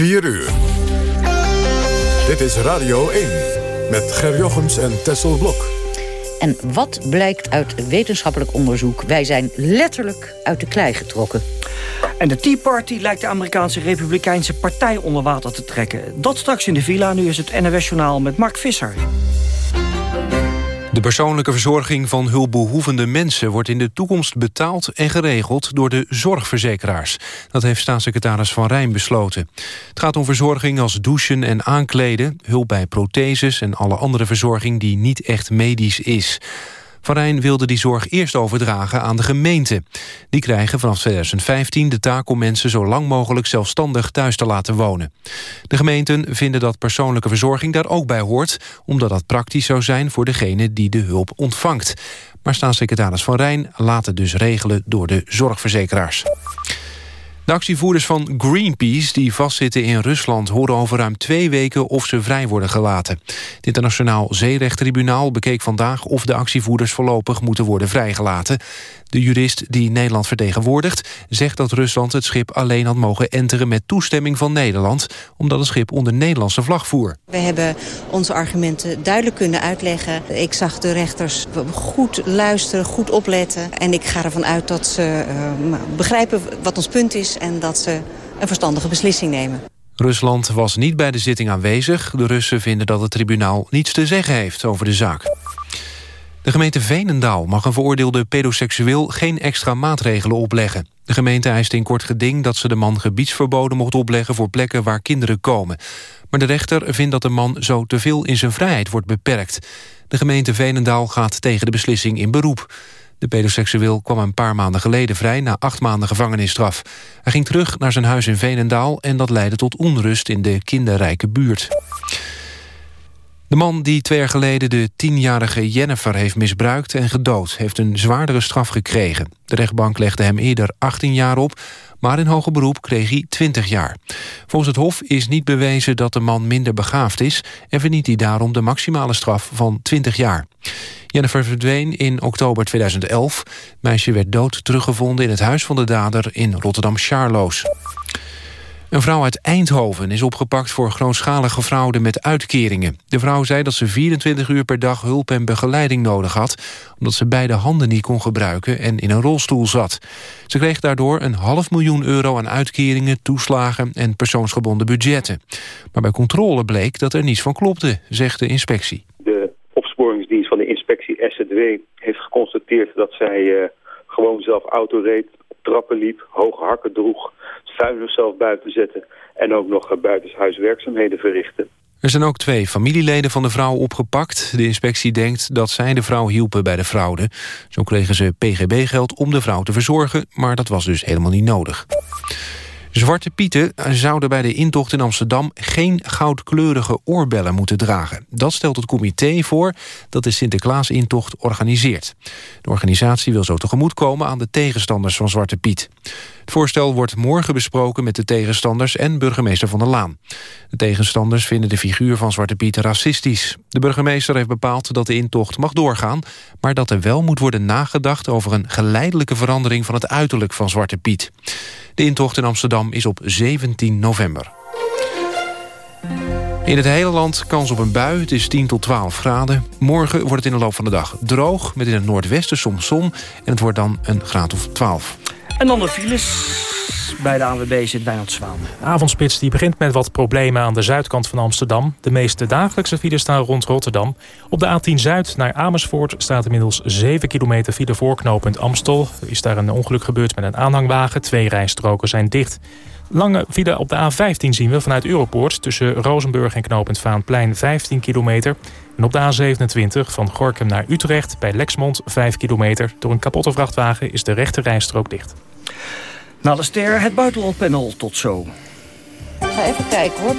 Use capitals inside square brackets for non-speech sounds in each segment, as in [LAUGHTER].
4 uur. Dit is Radio 1 met Ger Jochems en Tessel Blok. En wat blijkt uit wetenschappelijk onderzoek? Wij zijn letterlijk uit de klei getrokken. En de Tea Party lijkt de Amerikaanse Republikeinse Partij onder water te trekken. Dat straks in de villa. Nu is het NOS Journaal met Mark Visser. De persoonlijke verzorging van hulpbehoevende mensen... wordt in de toekomst betaald en geregeld door de zorgverzekeraars. Dat heeft staatssecretaris Van Rijn besloten. Het gaat om verzorging als douchen en aankleden... hulp bij protheses en alle andere verzorging die niet echt medisch is. Van Rijn wilde die zorg eerst overdragen aan de gemeente. Die krijgen vanaf 2015 de taak om mensen zo lang mogelijk zelfstandig thuis te laten wonen. De gemeenten vinden dat persoonlijke verzorging daar ook bij hoort... omdat dat praktisch zou zijn voor degene die de hulp ontvangt. Maar staatssecretaris Van Rijn laat het dus regelen door de zorgverzekeraars. De actievoerders van Greenpeace die vastzitten in Rusland... horen over ruim twee weken of ze vrij worden gelaten. Het internationaal zeerechttribunaal bekeek vandaag... of de actievoerders voorlopig moeten worden vrijgelaten. De jurist die Nederland vertegenwoordigt... zegt dat Rusland het schip alleen had mogen enteren met toestemming van Nederland... omdat het schip onder Nederlandse vlag voer. We hebben onze argumenten duidelijk kunnen uitleggen. Ik zag de rechters goed luisteren, goed opletten. En ik ga ervan uit dat ze uh, begrijpen wat ons punt is... en dat ze een verstandige beslissing nemen. Rusland was niet bij de zitting aanwezig. De Russen vinden dat het tribunaal niets te zeggen heeft over de zaak. De gemeente Veenendaal mag een veroordeelde pedoseksueel geen extra maatregelen opleggen. De gemeente eist in kort geding dat ze de man gebiedsverboden mocht opleggen voor plekken waar kinderen komen. Maar de rechter vindt dat de man zo te veel in zijn vrijheid wordt beperkt. De gemeente Veenendaal gaat tegen de beslissing in beroep. De pedoseksueel kwam een paar maanden geleden vrij na acht maanden gevangenisstraf. Hij ging terug naar zijn huis in Veenendaal en dat leidde tot onrust in de kinderrijke buurt. De man die twee jaar geleden de tienjarige Jennifer heeft misbruikt en gedood... heeft een zwaardere straf gekregen. De rechtbank legde hem eerder 18 jaar op... maar in hoger beroep kreeg hij 20 jaar. Volgens het Hof is niet bewezen dat de man minder begaafd is... en verniet hij daarom de maximale straf van 20 jaar. Jennifer verdween in oktober 2011. Het meisje werd dood teruggevonden in het huis van de dader in Rotterdam-Charloes. Een vrouw uit Eindhoven is opgepakt voor grootschalige fraude met uitkeringen. De vrouw zei dat ze 24 uur per dag hulp en begeleiding nodig had... omdat ze beide handen niet kon gebruiken en in een rolstoel zat. Ze kreeg daardoor een half miljoen euro aan uitkeringen, toeslagen... en persoonsgebonden budgetten. Maar bij controle bleek dat er niets van klopte, zegt de inspectie. De opsporingsdienst van de inspectie SZW heeft geconstateerd... dat zij uh, gewoon zelf auto reed, trappen liep, hoge hakken droeg zelf buiten zetten... en ook nog buitenshuiswerkzaamheden verrichten. Er zijn ook twee familieleden van de vrouw opgepakt. De inspectie denkt dat zij de vrouw hielpen bij de fraude. Zo kregen ze pgb-geld om de vrouw te verzorgen... maar dat was dus helemaal niet nodig. Zwarte Pieten zouden bij de intocht in Amsterdam... geen goudkleurige oorbellen moeten dragen. Dat stelt het comité voor dat de Sinterklaas-intocht organiseert. De organisatie wil zo tegemoetkomen aan de tegenstanders van Zwarte Piet. Het voorstel wordt morgen besproken met de tegenstanders... en burgemeester Van der Laan. De tegenstanders vinden de figuur van Zwarte Piet racistisch. De burgemeester heeft bepaald dat de intocht mag doorgaan... maar dat er wel moet worden nagedacht over een geleidelijke verandering... van het uiterlijk van Zwarte Piet. De intocht in Amsterdam is op 17 november. In het hele land kans op een bui. Het is 10 tot 12 graden. Morgen wordt het in de loop van de dag droog... met in het noordwesten soms zon. En het wordt dan een graad of 12. En dan de files. Bij de ANWB zit Wijnand Zwaan. De avondspits die begint met wat problemen aan de zuidkant van Amsterdam. De meeste dagelijkse files staan rond Rotterdam. Op de A10 Zuid naar Amersfoort staat inmiddels 7 kilometer file voorknopend Amstel. Er is daar een ongeluk gebeurd met een aanhangwagen. Twee rijstroken zijn dicht. Lange file op de A15 zien we vanuit Europoort... tussen Rozenburg en knooppunt Vaanplein 15 kilometer. En op de A27 van Gorkum naar Utrecht bij Lexmond 5 kilometer. Door een kapotte vrachtwagen is de rechte rijstrook dicht. Na de ster het buitenlandpanel tot zo. Ga even kijken hoor.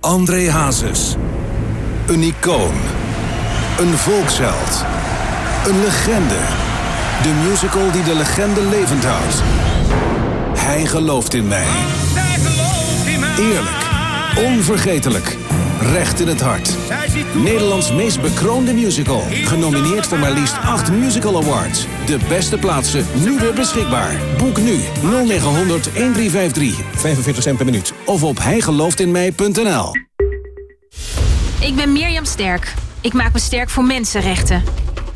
André Hazes. Een icoon. Een volksheld. Een legende. De musical die de legende levend houdt. Hij gelooft in mij. Eerlijk. Onvergetelijk. Recht in het hart. Nederlands meest bekroonde musical. Genomineerd voor maar liefst 8 musical awards. De beste plaatsen nu weer beschikbaar. Boek nu 0900 1353. 45 cent per minuut. Of op hijgelooftinmij.nl Ik ben Mirjam Sterk. Ik maak me sterk voor mensenrechten.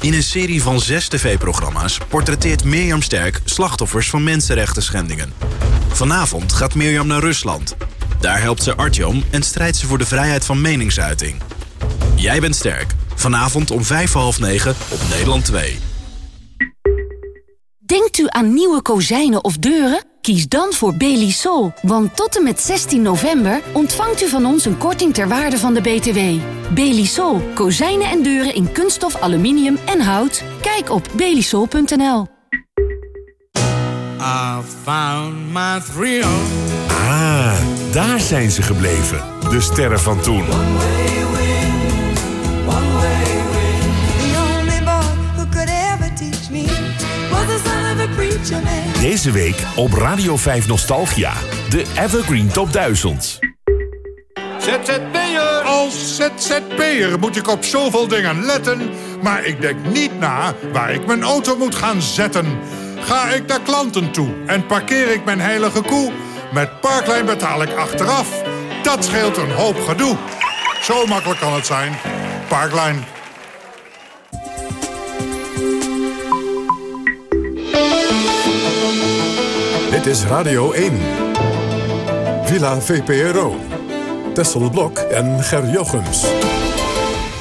In een serie van zes tv-programma's portretteert Mirjam Sterk slachtoffers van mensenrechten schendingen. Vanavond gaat Mirjam naar Rusland. Daar helpt ze Artyom en strijdt ze voor de vrijheid van meningsuiting. Jij bent sterk. Vanavond om vijf half negen op Nederland 2. Denkt u aan nieuwe kozijnen of deuren? Kies dan voor Belisol, want tot en met 16 november ontvangt u van ons een korting ter waarde van de BTW. Belisol, kozijnen en deuren in kunststof, aluminium en hout. Kijk op belisol.nl. Ah, daar zijn ze gebleven. De sterren van toen. Deze week op Radio 5 Nostalgia. De Evergreen Top 1000. ZZP'er! Als ZZP'er moet ik op zoveel dingen letten... maar ik denk niet na waar ik mijn auto moet gaan zetten. Ga ik naar klanten toe en parkeer ik mijn heilige koe... met Parklijn betaal ik achteraf. Dat scheelt een hoop gedoe. Zo makkelijk kan het zijn. Parklijn. Dit is Radio 1. Villa VPRO. Tessel Blok en Ger Jochems.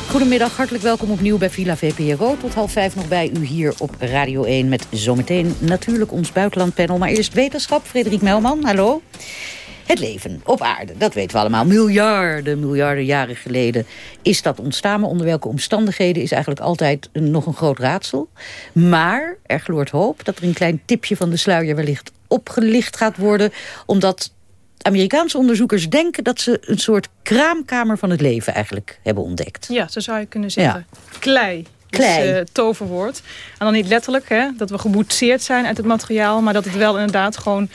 Goedemiddag, hartelijk welkom opnieuw bij Villa VPRO. Tot half vijf nog bij u hier op Radio 1 met zometeen natuurlijk ons buitenlandpanel. Maar eerst wetenschap, Frederik Melman, hallo. Het leven op aarde, dat weten we allemaal. Miljarden, miljarden jaren geleden is dat ontstaan. Maar onder welke omstandigheden is eigenlijk altijd nog een groot raadsel. Maar er gloort hoop dat er een klein tipje van de sluier wellicht opgelicht gaat worden. Omdat Amerikaanse onderzoekers denken dat ze een soort kraamkamer van het leven eigenlijk hebben ontdekt. Ja, zo zou je kunnen zeggen. Klei. Klei. Is, uh, toverwoord. En dan niet letterlijk hè, dat we geboetseerd zijn uit het materiaal... maar dat het wel inderdaad gewoon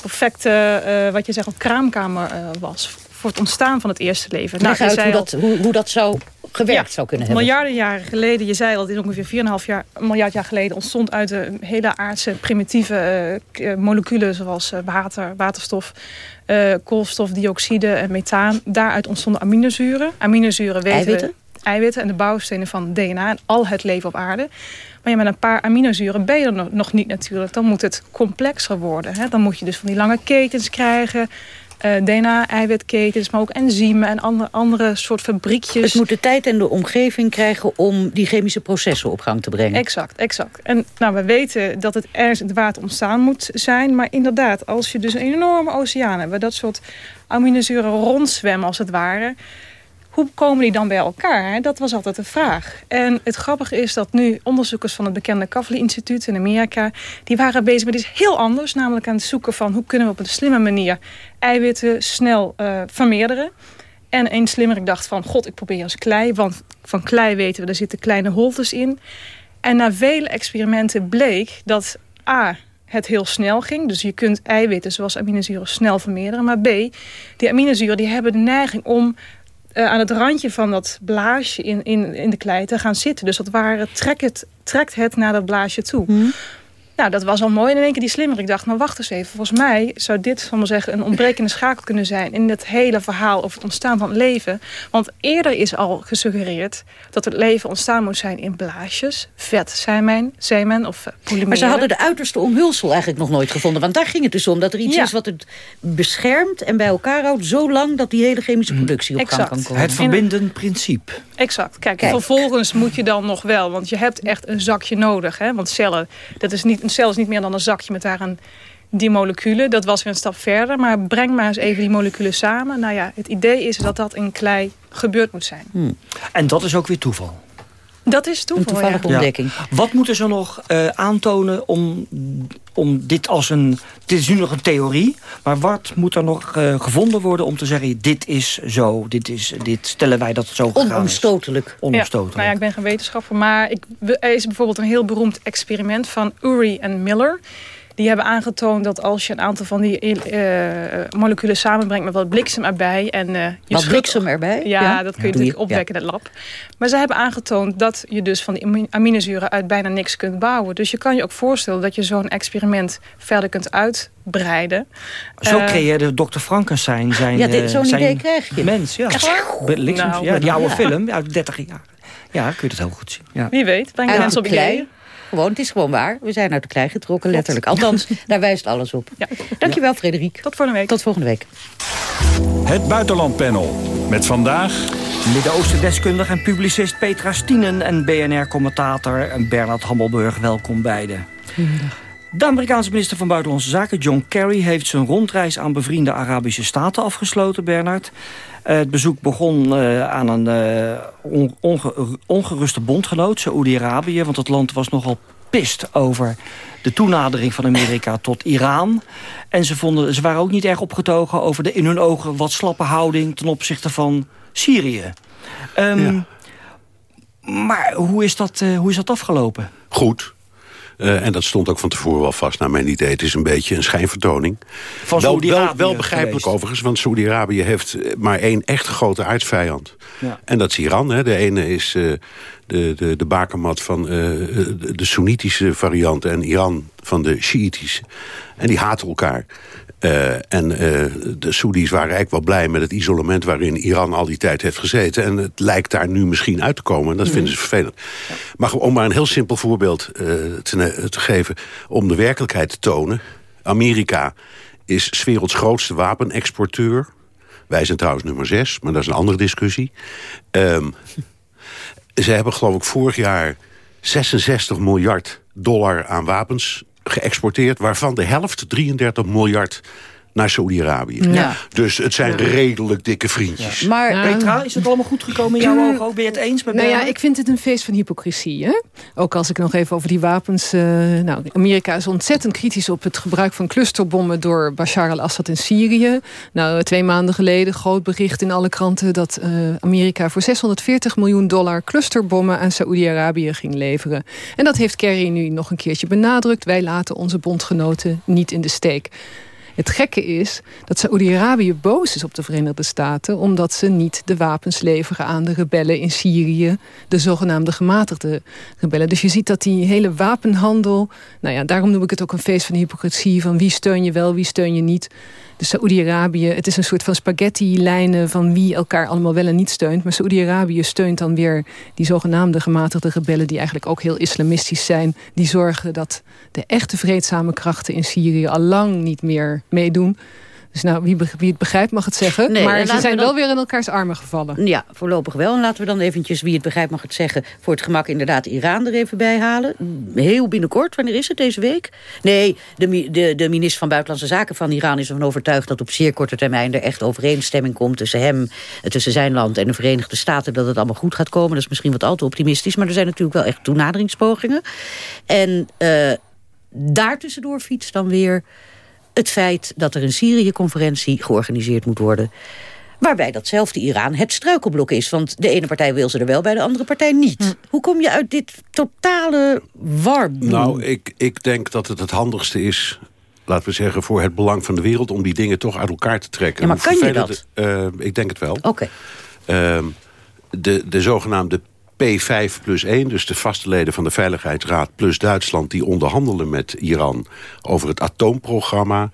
perfecte, uh, wat je zegt, een kraamkamer uh, was... voor het ontstaan van het eerste leven. Nou, uit hoe, dat, hoe, hoe dat zou gewerkt ja, zou kunnen hebben. Miljarden jaren geleden, je zei al, het is ongeveer 4,5 jaar, miljard jaar geleden... ontstond uit de hele aardse primitieve uh, moleculen... zoals water, waterstof, koolstofdioxide en methaan. Daaruit ontstonden aminozuren. Aminozuren weten Eiwitten? We, eiwitten en de bouwstenen van DNA en al het leven op aarde. Maar ja, met een paar aminozuren ben je er nog niet natuurlijk. Dan moet het complexer worden. Hè? Dan moet je dus van die lange ketens krijgen. Uh, DNA-eiwitketens, maar ook enzymen en andere, andere soort fabriekjes. Het moet de tijd en de omgeving krijgen om die chemische processen op gang te brengen. Exact, exact. En nou, we weten dat het ergens in het water ontstaan moet zijn. Maar inderdaad, als je dus een enorme oceaan hebt... waar dat soort aminozuren rondzwemmen als het ware komen die dan bij elkaar? Dat was altijd de vraag. En het grappige is dat nu onderzoekers van het bekende Kavli Instituut in Amerika... die waren bezig met iets heel anders. Namelijk aan het zoeken van hoe kunnen we op een slimme manier... eiwitten snel uh, vermeerderen. En een slimmer dacht van, god, ik probeer eens klei. Want van klei weten we, daar zitten kleine holtes in. En na vele experimenten bleek dat A het heel snel ging. Dus je kunt eiwitten zoals aminozuren snel vermeerderen. Maar B, die aminozuren die hebben de neiging om uh, aan het randje van dat blaasje in, in, in de klei te gaan zitten. Dus dat ware trekt het, trekt het naar dat blaasje toe. Hmm. Nou, dat was al mooi. En in één keer die slimmer. Ik dacht, maar wacht eens even. Volgens mij zou dit, zal maar zeggen, een ontbrekende schakel kunnen zijn... in het hele verhaal over het ontstaan van het leven. Want eerder is al gesuggereerd dat het leven ontstaan moet zijn in blaasjes. Vet, semen, semen of polymeren. Maar ze hadden de uiterste omhulsel eigenlijk nog nooit gevonden. Want daar ging het dus om. Dat er iets Ja. is wat het beschermt en bij elkaar houdt... zo lang dat die hele chemische productie op gang kan komen. Het verbindend principe. Exact. Kijk, Kijk. vervolgens moet je dan nog wel... want je hebt echt een zakje nodig. Hè? Want cellen, dat is niet, een cel is niet meer dan een zakje met daarin die moleculen. Dat was weer een stap verder. Maar breng maar eens even die moleculen samen. Nou ja, het idee is dat dat in klei gebeurd moet zijn. En dat is ook weer toeval. Dat is toeval, Een toevallige ja. ontdekking. Wat moeten ze nog eh, aantonen om, om dit als een... Dit is nu nog een theorie, maar wat moet er nog eh, gevonden worden om te zeggen... dit is zo, dit, is, dit stellen wij dat het zo gegaan is? Onomstotelijk. Onomstotelijk. Ja, nou ja, ik ben geen wetenschapper, maar ik, er is bijvoorbeeld een heel beroemd experiment van Urey en Miller. Die hebben aangetoond dat als je een aantal van die uh, moleculen samenbrengt met wat bliksem erbij. En, uh, je wat bliksem erbij? Ja, dat kun je natuurlijk opwekken in het lab. Maar ze hebben aangetoond dat je dus van die aminozuren uit bijna niks kunt bouwen. Dus je kan je ook voorstellen dat je zo'n experiment verder kunt uitbreiden. Zo uh, creëerde Dr. Frankenstein zijn Ja, zo'n idee krijg je. Mens, ja. Nou, ja die oude film uit 30 jaar. Ja, kun je het heel goed zien. Ja. Wie weet, breng je mensen op klei. Gewoon, het is gewoon waar. We zijn uit de klei getrokken, letterlijk. Althans, [LAUGHS] daar wijst alles op. Ja. Dankjewel, Frederik. Tot volgende week. Tot volgende week. Het Buitenlandpanel. Met vandaag... Midden-Oosten-deskundige en publicist Petra Stienen... en BNR-commentator Bernard Hammelburg. Welkom beiden. De Amerikaanse minister van Buitenlandse Zaken, John Kerry... heeft zijn rondreis aan bevriende Arabische staten afgesloten, Bernard. Uh, het bezoek begon uh, aan een onge ongeruste bondgenoot, Saoedi-Arabië... want het land was nogal pist over de toenadering van Amerika [LAUGHS] tot Iran. En ze, vonden, ze waren ook niet erg opgetogen over de in hun ogen wat slappe houding... ten opzichte van Syrië. Um, ja. Maar hoe is, dat, hoe is dat afgelopen? Goed. Uh, en dat stond ook van tevoren wel vast naar mijn idee. Het is een beetje een schijnvertoning. Van wel, wel, wel begrijpelijk geweest. overigens, want Saudi-Arabië heeft maar één echt grote aardsvijand. Ja. En dat is Iran. Hè. De ene is uh, de, de, de bakermat van uh, de, Soenitische variant... en Iran van de Shiïtische. En die haten elkaar. Uh, en uh, de Soedi's waren eigenlijk wel blij met het isolement... waarin Iran al die tijd heeft gezeten. En het lijkt daar nu misschien uit te komen. En dat vinden ze vervelend. Ja. Maar om maar een heel simpel voorbeeld uh, te, te, geven... om de werkelijkheid te tonen. Amerika is 's werelds grootste wapenexporteur. Wij zijn trouwens nummer 6, maar dat is een andere discussie. Um, ze hebben geloof ik vorig jaar 66 miljard dollar aan wapens geëxporteerd... waarvan de helft, 33 miljard, naar Saudi-Arabië. Ja. Dus het zijn ja. redelijk dikke vriendjes. Ja. Maar ja. Petra, is het allemaal goed gekomen in jouw ogen ook? Ben je het eens met Nou ja, ik vind het een feest van hypocrisie. Hè? Ook als ik nog even over die wapens... Uh, nou, Amerika is ontzettend kritisch op het gebruik van clusterbommen... door Bashar al-Assad in Syrië. Nou, twee maanden geleden groot bericht in alle kranten... dat uh, Amerika voor 640 miljoen dollar clusterbommen aan Saoedi-Arabië ging leveren. En dat heeft Kerry nu nog een keertje benadrukt. Wij laten onze bondgenoten niet in de steek. Het gekke is dat Saoedi-Arabië boos is op de Verenigde Staten... omdat ze niet de wapens leveren aan de rebellen in Syrië... de zogenaamde gematigde rebellen. Dus je ziet dat die hele wapenhandel... nou ja, daarom noem ik het ook een feest van hypocrisie... van wie steun je wel, wie steun je niet... Dus Saoedi-Arabië, het is een soort van spaghetti-lijnen... van wie elkaar allemaal wel en niet steunt. Maar Saoedi-Arabië steunt dan weer die zogenaamde gematigde rebellen... die eigenlijk ook heel islamistisch zijn. Die zorgen dat de echte vreedzame krachten in Syrië... al lang niet meer meedoen. Dus nou, wie, wie het begrijpt mag het zeggen. Nee, maar ze zijn wel weer in elkaars armen gevallen. Ja, voorlopig wel. En laten we dan eventjes, wie het begrijpt mag het zeggen... voor het gemak inderdaad Iran er even bij halen. Heel binnenkort, wanneer is het deze week? Nee, de, de, de minister van Buitenlandse Zaken van Iran is ervan overtuigd... dat op zeer korte termijn er echt overeenstemming komt... tussen hem, tussen zijn land en de Verenigde Staten... dat het allemaal goed gaat komen. Dat is misschien wat al te optimistisch... maar er zijn natuurlijk wel echt toenaderingspogingen. En uh, daartussendoor fietst dan weer het feit dat er een Syrië-conferentie georganiseerd moet worden waarbij datzelfde Iran het struikelblok is. Want de ene partij wil ze er wel, bij de andere partij niet. Hm. Hoe kom je uit dit totale warboel? Nou, ik, ik denk dat het het handigste is laten we zeggen, voor het belang van de wereld... om die dingen toch uit elkaar te trekken. Ja, maar kan je dat? Uh, ik denk het wel. Oké. Okay. Uh, de, de zogenaamde P5 plus 1, dus de vaste leden van de Veiligheidsraad... plus Duitsland, die onderhandelen met Iran over het atoomprogramma...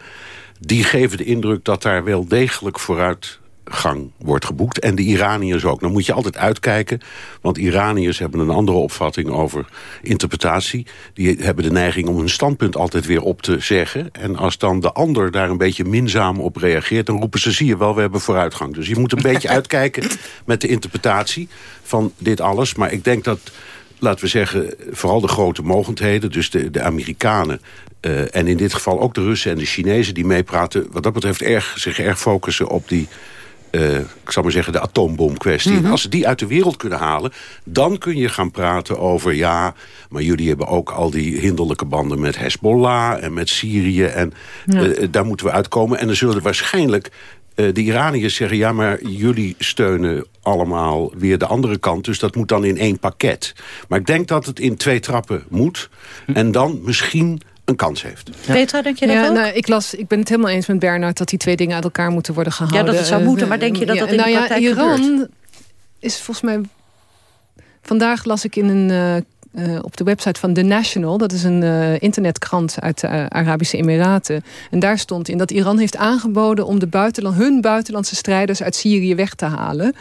die geven de indruk dat daar wel degelijk vooruit gang wordt geboekt. En de Iraniërs ook. Dan moet je altijd uitkijken. Want Iraniërs hebben een andere opvatting over interpretatie. Die hebben de neiging om hun standpunt altijd weer op te zeggen. En als dan de ander daar een beetje minzaam op reageert... dan roepen ze, zie je wel, we hebben vooruitgang. Dus je moet een beetje [LAUGHS] uitkijken met de interpretatie van dit alles. Maar ik denk dat laten we zeggen, vooral de grote mogendheden... dus de, de Amerikanen uh, en in dit geval ook de Russen en de Chinezen die meepraten... wat dat betreft erg, zich erg focussen op die uh, ik zal maar zeggen, de atoombomkwestie. Mm -hmm. Als ze die uit de wereld kunnen halen... dan kun je gaan praten over... ja, maar jullie hebben ook al die hinderlijke banden met Hezbollah... en met Syrië. En ja. uh, daar moeten we uitkomen. En dan zullen waarschijnlijk uh, de Iraniërs zeggen... ja, maar jullie steunen allemaal weer de andere kant. Dus dat moet dan in één pakket. Maar ik denk dat het in twee trappen moet. Hm. En dan misschien een kans heeft. Petra, denk je dat ja, ook? Nou, ik, las, ik ben het helemaal eens met Bernard dat die twee dingen uit elkaar moeten worden gehouden. Ja, dat het zou Eh, moeten, maar denk je dat dat in nou de ja, praktijk Iran gebeurt? is volgens mij... Vandaag las ik in een, eh, eh, op de website van The National... dat is een eh, internetkrant uit de eh, Arabische Emiraten. En daar stond in dat Iran heeft aangeboden... om de buitenland, hun buitenlandse strijders uit Syrië weg te halen...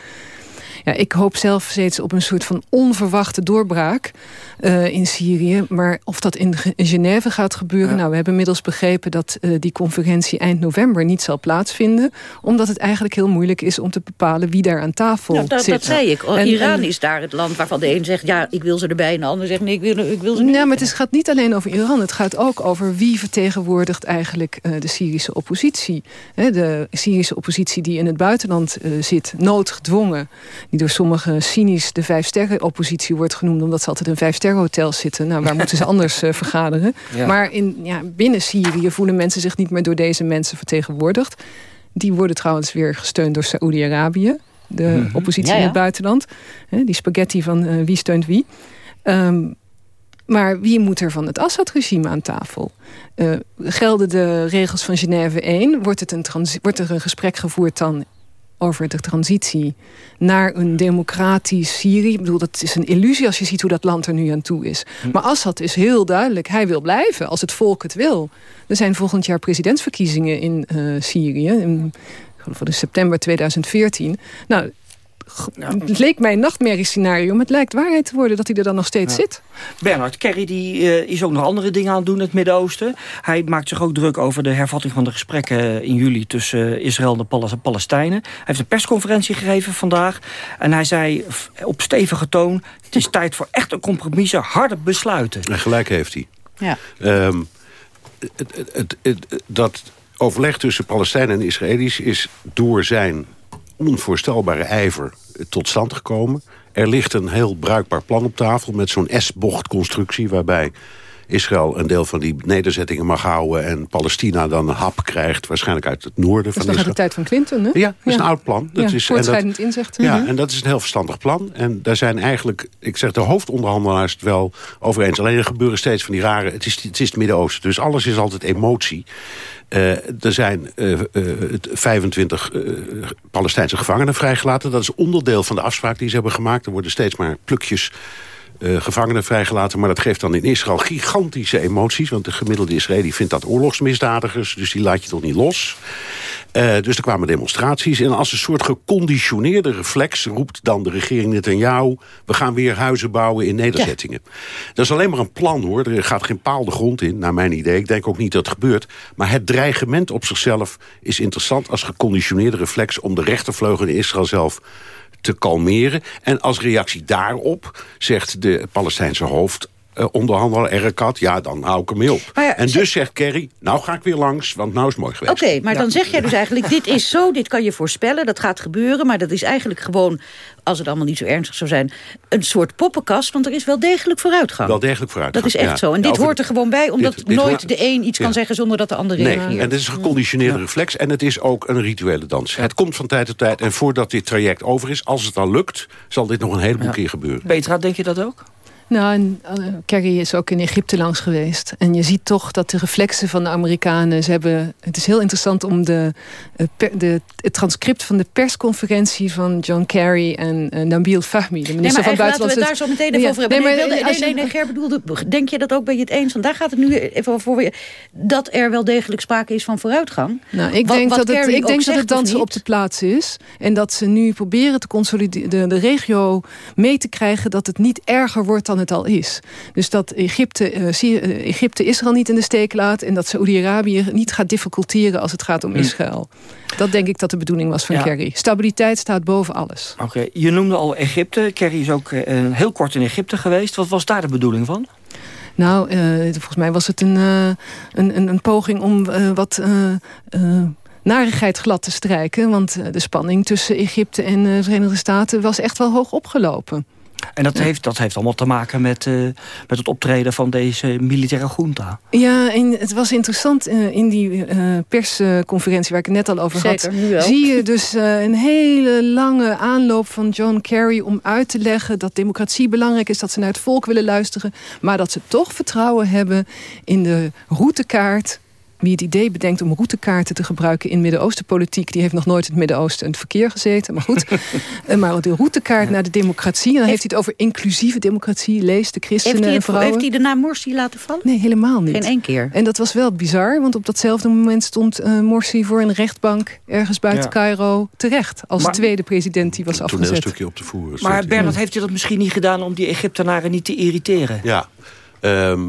Ja, ik hoop zelf steeds op een soort van onverwachte doorbraak eh, in Syrië. Maar of dat in, in Genève gaat gebeuren... nou, we hebben inmiddels begrepen dat eh, die conferentie eind november niet zal plaatsvinden. Omdat het eigenlijk heel moeilijk is om te bepalen wie daar aan tafel Nou, dat, zit. dat zei ik. En- Iran en- is daar het land waarvan de een zegt... ja, ik wil ze erbij en de ander zegt nee, ik wil, ik wil ze niet. Ja, maar het is- gaat niet alleen over Iran. Het gaat ook over wie vertegenwoordigt eigenlijk eh, de Syrische oppositie. Hè, de Syrische oppositie die in het buitenland eh, zit, noodgedwongen. Die door sommigen cynisch de vijf-sterren-oppositie wordt genoemd... omdat ze altijd in vijf-sterren-hotels zitten. Nou, waar moeten ze anders eh, vergaderen? Ja. Maar in, ja, binnen Syrië voelen mensen zich niet meer door deze mensen vertegenwoordigd. Die worden trouwens weer gesteund door Saoedi-Arabië. De Mhm. oppositie Ja, in het buitenland. Die spaghetti van eh, wie steunt wie. Ehm, maar wie moet er van het Assad-regime aan tafel? Eh, gelden de regels van Genève 1? Wordt, het een wordt er een gesprek gevoerd dan over de transitie naar een democratisch Syrië? Ik bedoel, dat is een illusie als je ziet hoe dat land er nu aan toe is. Maar Assad is heel duidelijk, hij wil blijven als het volk het wil. Er zijn volgend jaar presidentsverkiezingen in eh, Syrië... In, september 2014. Nou, het leek mij een nachtmerriescenario... maar het lijkt waarheid te worden dat hij er dan nog steeds Ja. zit. Bernard, Kerry die, eh, is ook nog andere dingen aan het doen in het Midden-Oosten. Hij maakt zich ook druk over de hervatting van de gesprekken in juli... tussen Israël en de Pal- Palestijnen. Hij heeft een persconferentie gegeven vandaag. En hij zei op stevige toon... het is tijd voor echte compromissen, harde besluiten. En gelijk heeft hij. Ja. Ehm, het, het, het, het- dat overleg tussen Palestijnen en Israëli's is door zijn onvoorstelbare ijver tot stand gekomen. Er ligt een heel bruikbaar plan op tafel met zo'n S-bochtconstructie... waarbij Israël een deel van die nederzettingen mag houden... en Palestina dan een hap krijgt, waarschijnlijk uit het noorden Dat van is nog uit Israël. de tijd van Clinton, hè? Ja, dat is een oud plan. Dat ja, is, en dat- inzicht. ja, Mhm. en dat is een heel verstandig plan. En daar zijn eigenlijk, ik zeg de hoofdonderhandelaars het wel over eens. Alleen er gebeuren steeds van die rare, het is, het is het Midden-Oosten. Dus alles is altijd emotie. Eh, er zijn eh, het 25 eh, Palestijnse gevangenen vrijgelaten. Dat is onderdeel van de afspraak die ze hebben gemaakt. Er worden steeds maar plukjes eh, gevangenen vrijgelaten. Maar dat geeft dan in Israël gigantische emoties. Want de gemiddelde Israëli vindt dat oorlogsmisdadigers. Dus die laat je toch niet los. Eh, dus er kwamen demonstraties. En als een soort geconditioneerde reflex roept dan de regering Netanyahu... we gaan weer huizen bouwen in nederzettingen. Dat is alleen maar een plan hoor. Er gaat geen paal de grond in, naar mijn idee. Ik denk ook niet dat het gebeurt. Maar het dreigement op zichzelf is interessant als geconditioneerde reflex... om de rechtervleugel in Israël zelf te kalmeren. En als reactie daarop zegt de Palestijnse hoofd... eh, onderhandelaar Erekat, ja, dan hou ik ermee op. Maar ja, en dus zegt Kerry, nou ga ik weer langs, want nou is het mooi geweest. Oké, maar dan zeg jij dus eigenlijk, dit is zo, dit kan je voorspellen, dat gaat gebeuren, maar dat is eigenlijk gewoon, als het allemaal niet zo ernstig zou zijn, een soort poppenkast, want er is wel degelijk vooruitgang. Wel degelijk vooruit. Dat is echt zo. En dit hoort er gewoon bij, omdat dit- dit nooit de een iets kan zeggen zonder dat de ander Nee, reageert. en dit is een geconditioneerde reflex. En het is ook een rituele dans. Het komt van tijd tot tijd. En voordat dit traject over is, als het dan lukt... zal dit nog een heleboel keer gebeuren. Petra, denk je dat ook? Nou, en, eh, Kerry is ook in Egypte langs geweest. En je ziet toch dat de reflexen van de Amerikanen... Ze hebben, het is heel interessant om de, eh, de, het transcript van de persconferentie... van John Kerry en eh, Nabil Fahmy, de Nee, minister maar van even laten we het daar zo meteen even Ja, over hebben. Nee, maar nee, nee, Ger bedoelde, denk je dat ook ben je het eens? Want daar gaat het nu even over. Dat er wel degelijk sprake is van vooruitgang. Nou, ik Wat- denk wat dat het, Kerry ik denk dat het dansen op de plaats is. En dat ze nu proberen te consolideren, de, de regio mee te krijgen dat het niet erger wordt dan het al is. Dus dat Egypte, eh, Egypte Israël niet in de steek laat en dat Saoedi-Arabië niet gaat difficulteren als het gaat om Hmm. Israël. Dat denk ik dat de bedoeling was van Ja. Kerry. Stabiliteit staat boven alles. Oké, je noemde al Egypte. Kerry is ook eh, heel kort in Egypte geweest. Wat was daar de bedoeling van? Nou, volgens mij was het een, een, een, een poging om wat narigheid glad te strijken. Want de spanning tussen Egypte en de Verenigde Staten was echt wel hoog opgelopen. En dat, heeft, dat heeft allemaal te maken met, uh, met het optreden van deze militaire junta. Ja, en het was interessant uh, in die uh, persconferentie waar ik het net al over Zeker, had. nu. Zie je dus een hele lange aanloop van John Kerry om uit te leggen dat democratie belangrijk is, dat ze naar het volk willen luisteren, maar dat ze toch vertrouwen hebben in de routekaart wie het idee bedenkt om routekaarten te gebruiken in Midden-Oosten-politiek... die heeft nog nooit in het Midden-Oosten in het verkeer gezeten. Maar goed, [LAUGHS] Eh, maar de routekaart naar de democratie... en dan heeft hij het over inclusieve democratie. Lees de christenen Heeft hij, en het, vrouwen. heeft hij de naam Morsi laten vallen? Nee, helemaal niet. Geen één keer. En dat was wel bizar, want op datzelfde moment stond uh, Morsi voor een rechtbank ergens buiten Ja. Cairo terecht. Als Maar- tweede president die was Een afgezet. toneelstukje op te voeren. Maar. Bernard, heeft hij dat misschien niet gedaan om die Egyptenaren niet te irriteren? Ja. ehm,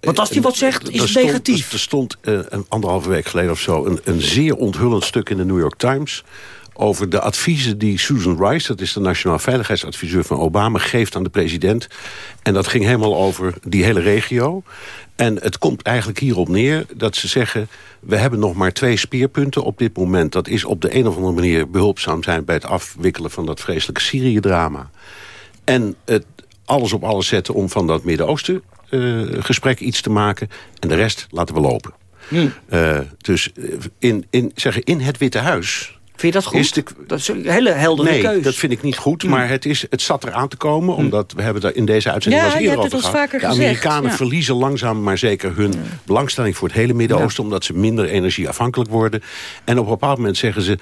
Want als hij wat zegt, is het stond- negatief. Er stond eh, een anderhalve week geleden of zo... Een, een zeer onthullend stuk in de New York Times... over de adviezen die Susan Rice... dat is de nationaal veiligheidsadviseur van Obama... geeft aan de president. En dat ging helemaal over die hele regio. En het komt eigenlijk hierop neer dat ze zeggen... we hebben nog maar twee speerpunten op dit moment. Dat is op de een of andere manier behulpzaam zijn... bij het afwikkelen van dat vreselijke Syrië-drama. En het alles op alles zetten om van dat Midden-Oosten eh, gesprek iets te maken. En de rest laten we lopen. Eh, dus eh, in, in, zeggen, in het Witte Huis... Vind je dat goed? Is de, dat is een hele heldere nee. Hmm. dat vind ik niet goed. Maar het, is, het zat eraan te komen. Omdat we hebben daar in deze uitzending Ja, je eerder over gehad. de gezegd, Amerikanen ja. verliezen langzaam maar zeker hun belangstelling voor het hele Midden-Oosten. Omdat ze minder energieafhankelijk worden. En op een bepaald moment zeggen ze...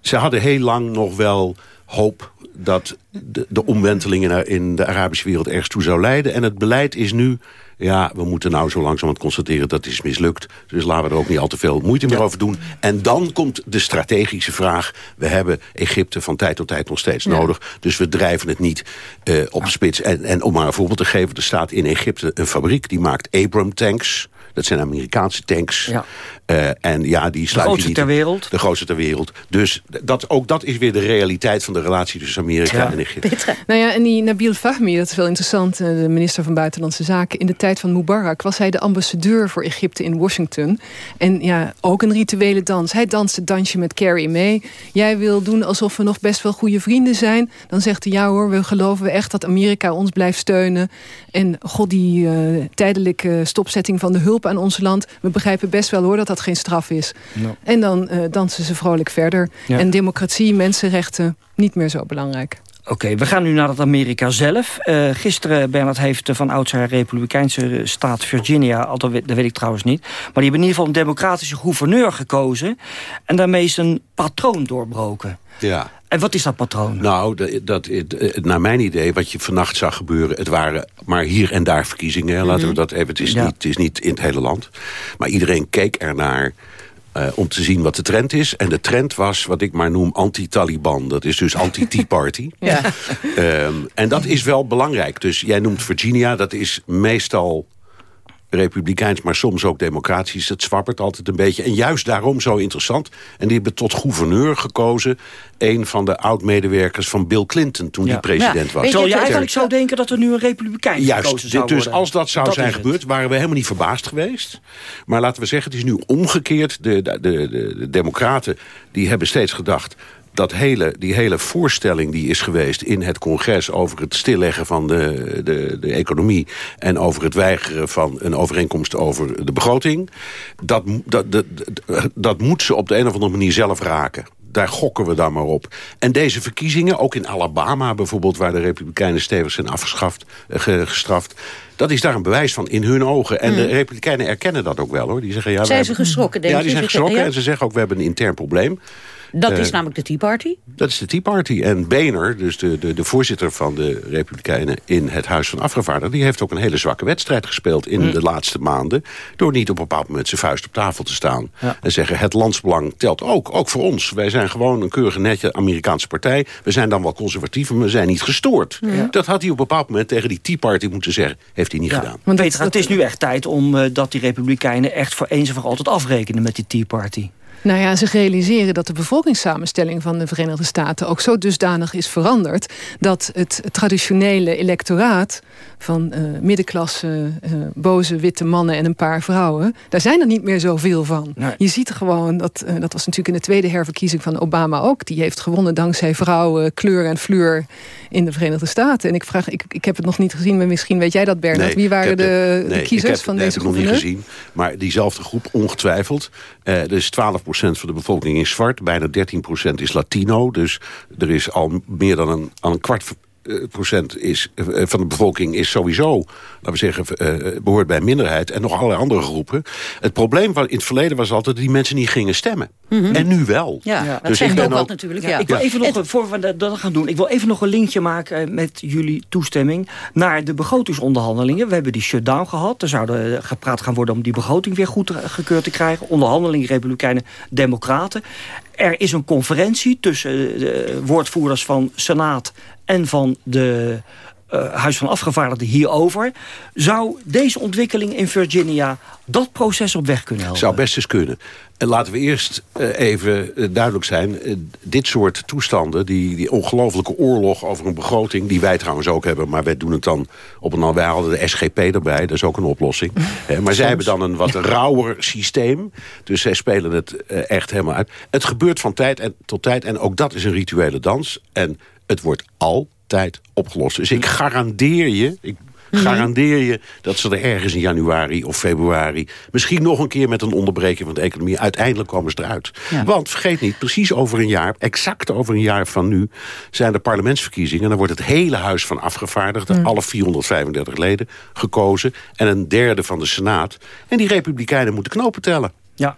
Ze hadden heel lang nog wel hoop dat de, de omwentelingen in de Arabische wereld ergens toe zou leiden. En het beleid is nu... Ja, we moeten nou zo langzamerhand constateren dat is mislukt. Dus laten we er ook niet al te veel moeite meer over doen. En dan komt de strategische vraag. We hebben Egypte van tijd tot tijd nog steeds nodig. Dus we drijven het niet eh, op spits. En, en om maar een voorbeeld te geven. Er staat in Egypte een fabriek die maakt Abram tanks. Dat zijn Amerikaanse tanks. Ja. Eh, en ja, die sluit je grootste niet- ter wereld. De grootste ter wereld. Dus dat, ook dat is weer de realiteit van de relatie tussen Amerika Ja. en Egypte. Nou ja, en die Nabil Fahmy, dat is wel interessant, eh, de minister van Buitenlandse Zaken. In de tijd van Mubarak was hij de ambassadeur voor Egypte in Washington. En ja, ook een rituele dans. Hij danst het dansje met Carrie mee. Jij wil doen alsof we nog best wel goede vrienden zijn. Dan zegt hij, ja hoor, we geloven echt dat Amerika ons blijft steunen. En god, die eh, tijdelijke stopzetting van de hulp aan ons land. We begrijpen best wel hoor dat dat geen straf is. En dan eh, dansen ze vrolijk verder. Ja. En democratie, mensenrechten, niet meer zo belangrijk. Oké, we gaan nu naar het Amerika zelf. Eh, gisteren, Bernard, heeft de van oudsher republikeinse staat Virginia... al dat weet, dat weet ik trouwens niet... maar die hebben in ieder geval een democratische gouverneur gekozen... en daarmee is een patroon doorbroken. Ja. En wat is dat patroon? Nou, dat, dat, eh, naar mijn idee, wat je vannacht zag gebeuren... het waren maar hier en daar verkiezingen. Laten we dat even, het is, Ja. niet, het is niet in het hele land. Maar iedereen keek ernaar eh, om te zien wat de trend is. En de trend was wat ik maar noem anti-Taliban. Dat is dus anti-Tea [LAUGHS] Party. Ja. Ehm, en dat is wel belangrijk. Dus jij noemt Virginia, dat is meestal republikeins, maar soms ook democratisch. Het zwappert altijd een beetje. En juist daarom zo interessant. En die hebben tot gouverneur gekozen... een van de oud-medewerkers van Bill Clinton toen Ja. die president Ja, was. weet je, Terwijl je het- eigenlijk zou denken dat er nu een republikein Juist, gekozen zou dit dus worden. als dat zou Dat zijn gebeurd... waren we helemaal niet verbaasd geweest. Maar laten we zeggen, het is nu omgekeerd. De, de, de, de democraten die hebben steeds gedacht... Dat hele, die hele voorstelling die is geweest in het congres... over het stilleggen van de, de, de economie... en over het weigeren van een overeenkomst over de begroting... dat, dat, dat, dat, moet ze op de een of andere manier zelf raken. Daar gokken we dan maar op. En deze verkiezingen, ook in Alabama bijvoorbeeld... waar de Republikeinen stevig zijn afgeschaft, eh, ge- gestraft... dat is daar een bewijs van in hun ogen. En de Republikeinen erkennen dat ook wel, hoor. Die zeggen, ja, Zijn ze hebben- geschrokken, denk Ja, die zijn geschrokken. ja? En ze zeggen ook, we hebben een intern probleem. Dat Eh, is namelijk de Tea Party. Dat is de Tea Party. En Boehner, dus de, de, de voorzitter van de Republikeinen in het Huis van Afgevaardigden... die heeft ook een hele zwakke wedstrijd gespeeld in de laatste maanden... door niet op een bepaald moment zijn vuist op tafel te staan. En zeggen, het landsbelang telt ook, ook voor ons. Wij zijn gewoon een keurige netje Amerikaanse partij. We zijn dan wel conservatief, maar we zijn niet gestoord. Dat had hij op een bepaald moment tegen die Tea Party moeten zeggen. Heeft hij niet gedaan. Want Peter, het is nu echt tijd om eh, dat die republikeinen echt voor eens en voor altijd afrekenen met die Tea Party. Nou ja, zich realiseren dat de bevolkingssamenstelling van de Verenigde Staten ook zo dusdanig is veranderd dat het traditionele electoraat van uh, middenklasse, uh, boze witte mannen en een paar vrouwen, daar zijn er niet meer zoveel van. Je ziet gewoon dat, uh, dat was natuurlijk in de tweede herverkiezing van Obama ook. Die heeft gewonnen dankzij vrouwen, kleur en fleur in de Verenigde Staten. En ik vraag, ik, ik heb het nog niet gezien, maar misschien weet jij dat, Bernard. Nee, Wie waren de, kiezers heb, van nee, deze heb ik nog niet gezien. Maar diezelfde groep, ongetwijfeld. er is 12% van de bevolking is zwart, bijna 13% is Latino. Dus er is al meer dan een, al een kwart procent is, van de bevolking is sowieso, laten we zeggen, uh, behoort bij een minderheid. En nog allerlei andere groepen. Het probleem in het verleden was altijd dat die mensen niet gingen stemmen. Mhm. Mm -hmm. En nu wel. Ja, ja. dat dus zegt ook wat natuurlijk. Ja. Ik wil even nog, voor we dat gaan doen, ik wil even nog een linkje maken met jullie toestemming naar de begrotingsonderhandelingen. We hebben die shutdown gehad. Er zouden gepraat gaan worden om die begroting weer goed gekeurd te krijgen. Onderhandelingen Republikeinen, Democraten. Er is een conferentie tussen de woordvoerders van Senaat en van de uh, Huis van Afgevaardigden hierover. Zou deze ontwikkeling in Virginia dat proces op weg kunnen helpen? Zou best eens kunnen. En laten we eerst uh, even uh, duidelijk zijn. dit soort toestanden, die, die ongelofelijke oorlog over een begroting... die wij trouwens ook hebben, maar wij doen het dan op een... Wij hadden de SGP erbij, dat is ook een oplossing. [LAUGHS] maar zij hebben dan een wat rauwer systeem. Dus zij spelen het echt helemaal uit. Het gebeurt van tijd en, tot tijd en ook dat is een rituele dans. En het wordt opgelost. Dus ik garandeer je... Ik garandeer je dat ze er ergens in januari of februari... misschien nog een keer met een onderbreking van de economie... uiteindelijk komen ze eruit. Ja. Want vergeet niet, precies over een jaar... exact over een jaar van nu... zijn de parlementsverkiezingen... en dan wordt het hele Huis van Afgevaardigden... Mm. alle 435 leden gekozen... en een derde van de Senaat. En die republikeinen moeten knopen tellen. Ja.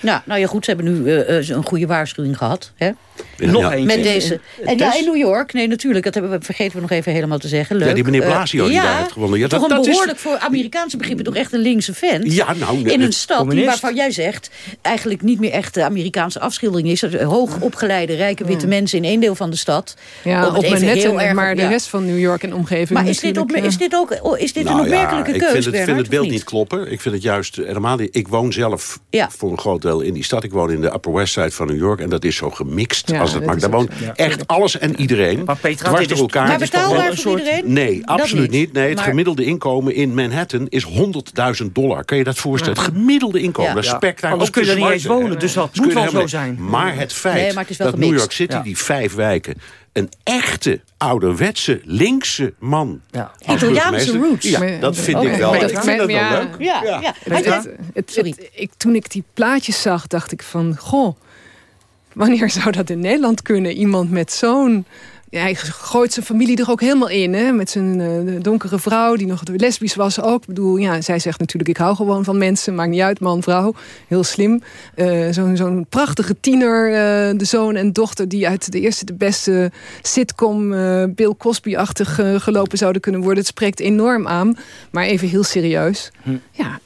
Nou, nou ja, goed, ze hebben nu uh, een goede waarschuwing gehad. Hè? Nog ja. eentje. Met deze. En ja, in New York, nee, natuurlijk, dat hebben we, vergeten we nog even helemaal te zeggen. Leuk. Ja, die meneer Blasio uh, die ja, daar heeft gewonnen. Ja, toch dat, een dat behoorlijk is... voor Amerikaanse begrippen toch echt een linkse vent. Ja, nou, in een stad die, waarvan jij zegt, eigenlijk niet meer echt de Amerikaanse afschildering is. Hoog opgeleide, rijke, witte mensen in één deel van de stad. Ja, op Manhattan, heel erg- maar de ja. rest van New York en omgeving Maar is dit, op, is dit ook oh, is dit Nou een opmerkelijke ja, ik vind het, vind Bernard, het beeld niet kloppen. Ik vind het juist helemaal niet. Ik woon zelf Ja. voor een groot deel in die stad. Ik woon in de Upper West Side van New York. En dat is zo gemixt Ja, als het is Daar woont. Ja, echt alles en iedereen. Maar Petra, dwars dit is- door elkaar. Maar wel betaalbaar een voor soort- iedereen? Nee, absoluut niet. niet. Nee, het Maar- gemiddelde inkomen in Manhattan is 100.000 dollar. Kan je dat voorstellen? Het gemiddelde inkomen. Ja. Dat is spectaculair. Anders Ook kun je er niet eens wonen, dus dat moet wel zo zijn. Maar het feit Nee, maar het is wel dat New. York City, Ja. die vijf wijken... een echte, ouderwetse, linkse man... Ja. Italiaanse roots. Ja, dat vind ik wel. maar Ik vind dat ja. wel leuk. Ja, ja. Weet Maar je, het- het, het, Sorry. het- ik, toen ik die plaatjes zag, dacht ik van... Goh, wanneer zou dat in Nederland kunnen? Iemand met zo'n... Ja, hij gooit zijn familie er ook helemaal in. Hè? Met zijn eh, donkere vrouw, die nog lesbisch was ook. Ik bedoel, ja, zij zegt natuurlijk, ik hou gewoon van mensen. Maakt niet uit, man, vrouw. Heel slim. Eh, Zo'n zo'n prachtige tiener, eh, de zoon en dochter... die uit de eerste, de beste sitcom... Bill Cosby-achtig gelopen zouden kunnen worden. Het spreekt enorm aan. Maar even heel serieus. Ja,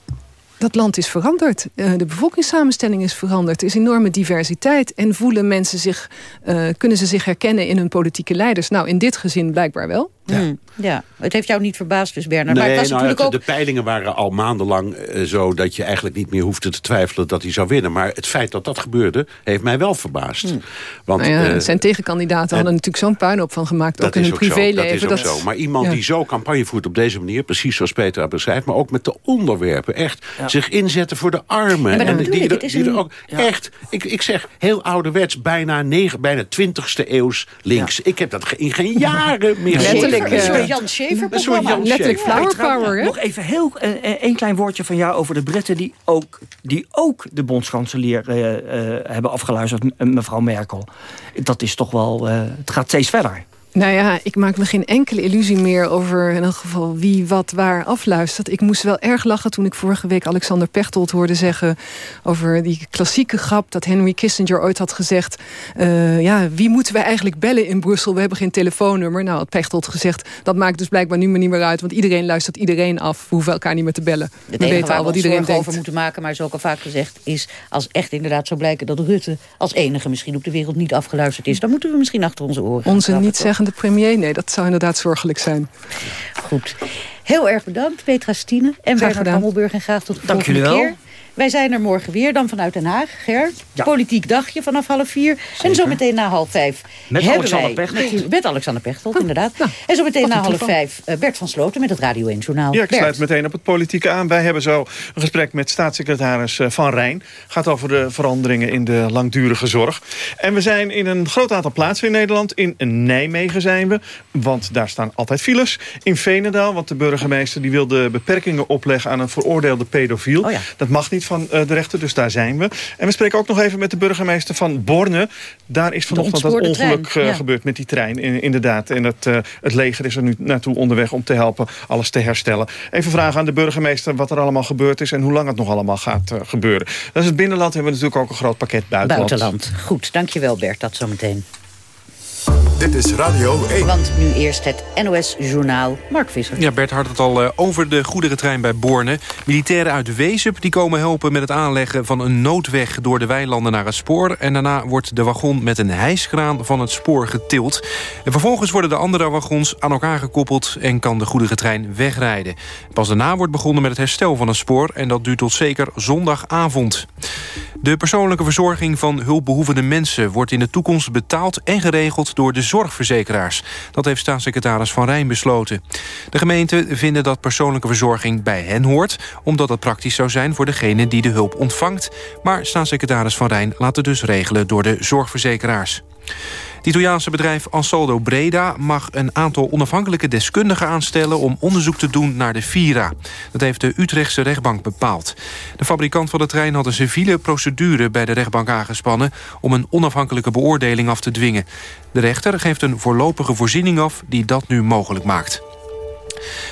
dat land is veranderd. Eh, de bevolkingssamenstelling is veranderd. Er is enorme diversiteit. En voelen mensen zich, eh, kunnen ze zich herkennen in hun politieke leiders? Nou, in dit gezin blijkbaar wel. Ja. ja, het heeft jou niet verbaasd dus, Bernard. maar Nee, het was nou, natuurlijk het- ook... de peilingen waren al maandenlang eh, zo... dat je eigenlijk niet meer hoefde te twijfelen dat hij zou winnen. Maar het feit dat dat gebeurde, heeft mij wel verbaasd. Want, Nou ja, eh, zijn tegenkandidaten hadden natuurlijk zo'n puinhoop van gemaakt. Ook in hun privéleven. Dat is ook zo. Maar iemand ja. die zo campagne voert op deze manier... precies zoals Peter beschrijft... maar ook met de onderwerpen. Echt zich inzetten voor de armen. maar en die, ik, er- het is die er een- ook echt... Ik, ik zeg heel ouderwets, bijna, negen, bijna 20ste eeuws links. Ik heb dat in geen jaren meer. Letterlijk, Een eh, soort Jan een soort Jan Letterlijk flower power, hè? Nog even heel eh, een klein woordje van jou over de Britten... die ook, die ook de bondskanselier eh, eh, hebben afgeluisterd, mevrouw Merkel. Dat is toch wel... eh, het gaat steeds verder. Nou ja, ik maak me geen enkele illusie meer over in elk geval wie wat waar afluistert. Ik moest wel erg lachen toen ik vorige week Alexander Pechtold hoorde zeggen over die klassieke grap dat Henry Kissinger ooit had gezegd. eh, ja, wie moeten we eigenlijk bellen in Brussel? We hebben geen telefoonnummer. Nou, had Pechtold gezegd, dat maakt dus blijkbaar nu maar niet meer uit, want iedereen luistert iedereen af. We hoeven elkaar niet meer te bellen. Het we weten al wat iedereen denkt. over moeten maken, maar is ook al vaak gezegd, is als echt inderdaad zou blijken dat Rutte als enige misschien op de wereld niet afgeluisterd is, dan moeten we misschien achter onze oren Onze niet zeggende premier, nee, dat zou inderdaad zorgelijk zijn. Goed. Heel erg bedankt, Petra Stine en Bernard gedaan. Hammelburg. En graag tot de Dank volgende jullie wel. keer. Wij zijn er morgen weer, dan vanuit Den Haag. Ger, politiek dagje vanaf half vier. En zo meteen na half vijf Met hebben Alexander wij... Pechtold. Met, met Alexander Pechtold, inderdaad. En zo meteen na half vijf eh, Bert van Sloten met het Radio 1 Journaal. Ja, ik Bert. sluit meteen op het politieke aan. Wij hebben zo een gesprek met staatssecretaris eh, Van Rijn. Gaat over de veranderingen in de langdurige zorg. En we zijn in een groot aantal plaatsen in Nederland. In Nijmegen zijn we, want daar staan altijd files. In Veenendaal, want de burgemeester die wilde beperkingen opleggen... aan een veroordeelde pedofiel. Dat mag niet van eh, de rechter, dus daar zijn we. En we spreken ook nog even met de burgemeester van Borne. Daar is vanochtend dat ongeluk trein, eh, ja. gebeurd met die trein, in- inderdaad. En het, eh, het leger is er nu naartoe onderweg om te helpen alles te herstellen. Even vragen aan de burgemeester wat er allemaal gebeurd is... en hoe lang het nog allemaal gaat gebeuren. Dat is het binnenland, hebben we natuurlijk ook een groot pakket buitenland. Buitenland. Goed, dankjewel Bert, dat zometeen. Dit is Radio 1. Want nu eerst het NOS Journaal. Mark Visser. Ja, Bert had het al eh, over de goederentrein bij Borne. Militairen uit Wezep die komen helpen met het aanleggen van een noodweg... door de weilanden naar het spoor. En daarna wordt de wagon met een hijskraan van het spoor getild. En vervolgens worden de andere wagons aan elkaar gekoppeld... en kan de goederentrein wegrijden. Pas daarna wordt begonnen met het herstel van het spoor... en dat duurt tot zeker zondagavond. De persoonlijke verzorging van hulpbehoevende mensen... wordt in de toekomst betaald en geregeld door de zorgverzekeraars. Dat heeft staatssecretaris Van Rijn besloten. De gemeenten vinden dat persoonlijke verzorging bij hen hoort... omdat dat praktisch zou zijn voor degene die de hulp ontvangt. Maar staatssecretaris Van Rijn laat het dus regelen door de zorgverzekeraars. Het Italiaanse bedrijf Ansaldo Breda mag een aantal onafhankelijke deskundigen aanstellen om onderzoek te doen naar de Vira. Dat heeft de Utrechtse rechtbank bepaald. De fabrikant van de trein had een civiele procedure bij de rechtbank aangespannen om een onafhankelijke beoordeling af te dwingen. De rechter geeft een voorlopige voorziening af die dat nu mogelijk maakt.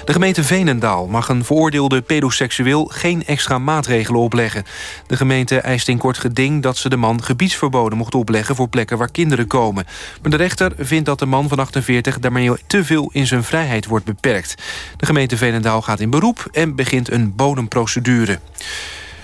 De gemeente Veenendaal mag een veroordeelde pedoseksueel geen extra maatregelen opleggen. De gemeente eist in kort geding dat ze de man gebiedsverboden mocht opleggen voor plekken waar kinderen komen. Maar de rechter vindt dat de man van 48 daarmee te veel in zijn vrijheid wordt beperkt. De gemeente Veenendaal gaat in beroep en begint een bodemprocedure.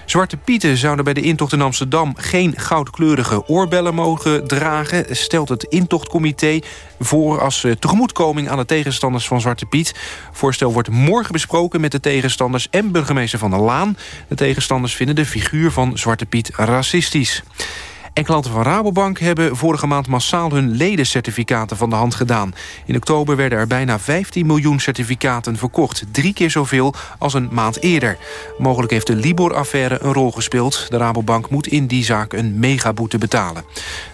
Zwarte Pieten zouden bij de intocht in Amsterdam... geen goudkleurige oorbellen mogen dragen... stelt het intochtcomité voor als eh, tegemoetkoming... aan de tegenstanders van Zwarte Piet. Voorstel wordt morgen besproken met de tegenstanders... en burgemeester Van der Laan. De tegenstanders vinden de figuur van Zwarte Piet racistisch. En klanten van Rabobank hebben vorige maand massaal hun ledencertificaten van de hand gedaan. In oktober werden er bijna 15 miljoen certificaten verkocht. Drie keer zoveel als een maand eerder. Mogelijk heeft de Libor-affaire een rol gespeeld. De Rabobank moet in die zaak een megaboete betalen.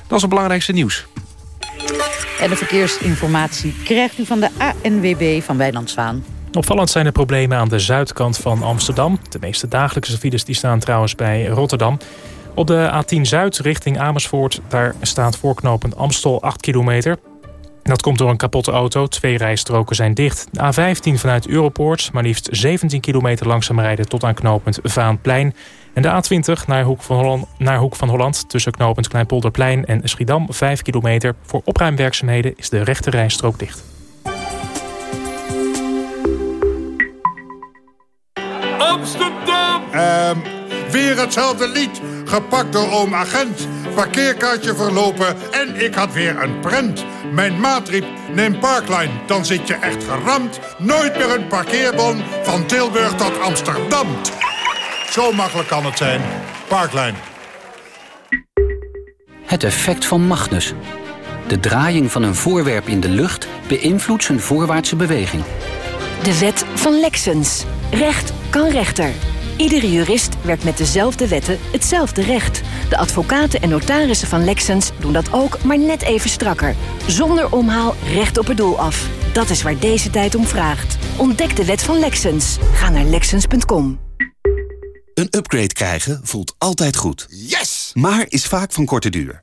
Dat is het belangrijkste nieuws. En de verkeersinformatie krijgt u van de ANWB van Wijnand Zwaan. Opvallend zijn de problemen aan de zuidkant van Amsterdam. De meeste dagelijkse files die staan trouwens bij Rotterdam. Op de A10 Zuid richting Amersfoort... daar staat voorknopend Amstel 8 kilometer. Dat komt door een kapotte auto. Twee rijstroken zijn dicht. De A15 vanuit Europoort, maar liefst 17 kilometer langzaam rijden... tot aan knooppunt Vaanplein. En de A20 naar Hoek van Holland, naar Hoek van Holland... tussen knooppunt Kleinpolderplein en Schiedam 5 kilometer. Voor opruimwerkzaamheden is de rechte rijstrook dicht. Amsterdam! Ehm, weer hetzelfde lied. Gepakt door oom agent. Parkeerkaartje verlopen en ik had weer een prent. Mijn maat riep, neem Parkline, dan zit je echt geramd. Nooit meer een parkeerbon van Tilburg tot Amsterdam. Zo makkelijk kan het zijn. Parkline. Het effect van Magnus. De draaiing van een voorwerp in de lucht beïnvloedt zijn voorwaartse beweging. De wet van Lexens. Recht kan rechter. Iedere jurist werkt met dezelfde wetten hetzelfde recht. De advocaten en notarissen van Lexens doen dat ook, maar net even strakker. Zonder omhaal recht op het doel af. Dat is waar deze tijd om vraagt. Ontdek de wet van Lexens. Ga naar lexens.com. Een upgrade krijgen voelt altijd goed. Yes! Maar is vaak van korte duur.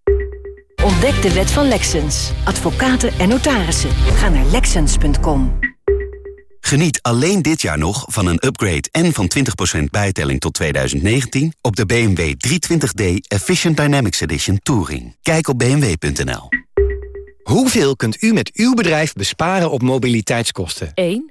Ontdek de wet van Lexens. Advocaten en notarissen. Ga naar lexens.com. Geniet alleen dit jaar nog van een upgrade en van 20% bijtelling tot 2019 op de BMW 320d Efficient Dynamics Edition Touring. Kijk op bmw.nl. Hoeveel kunt u met uw bedrijf besparen op mobiliteitskosten? 1,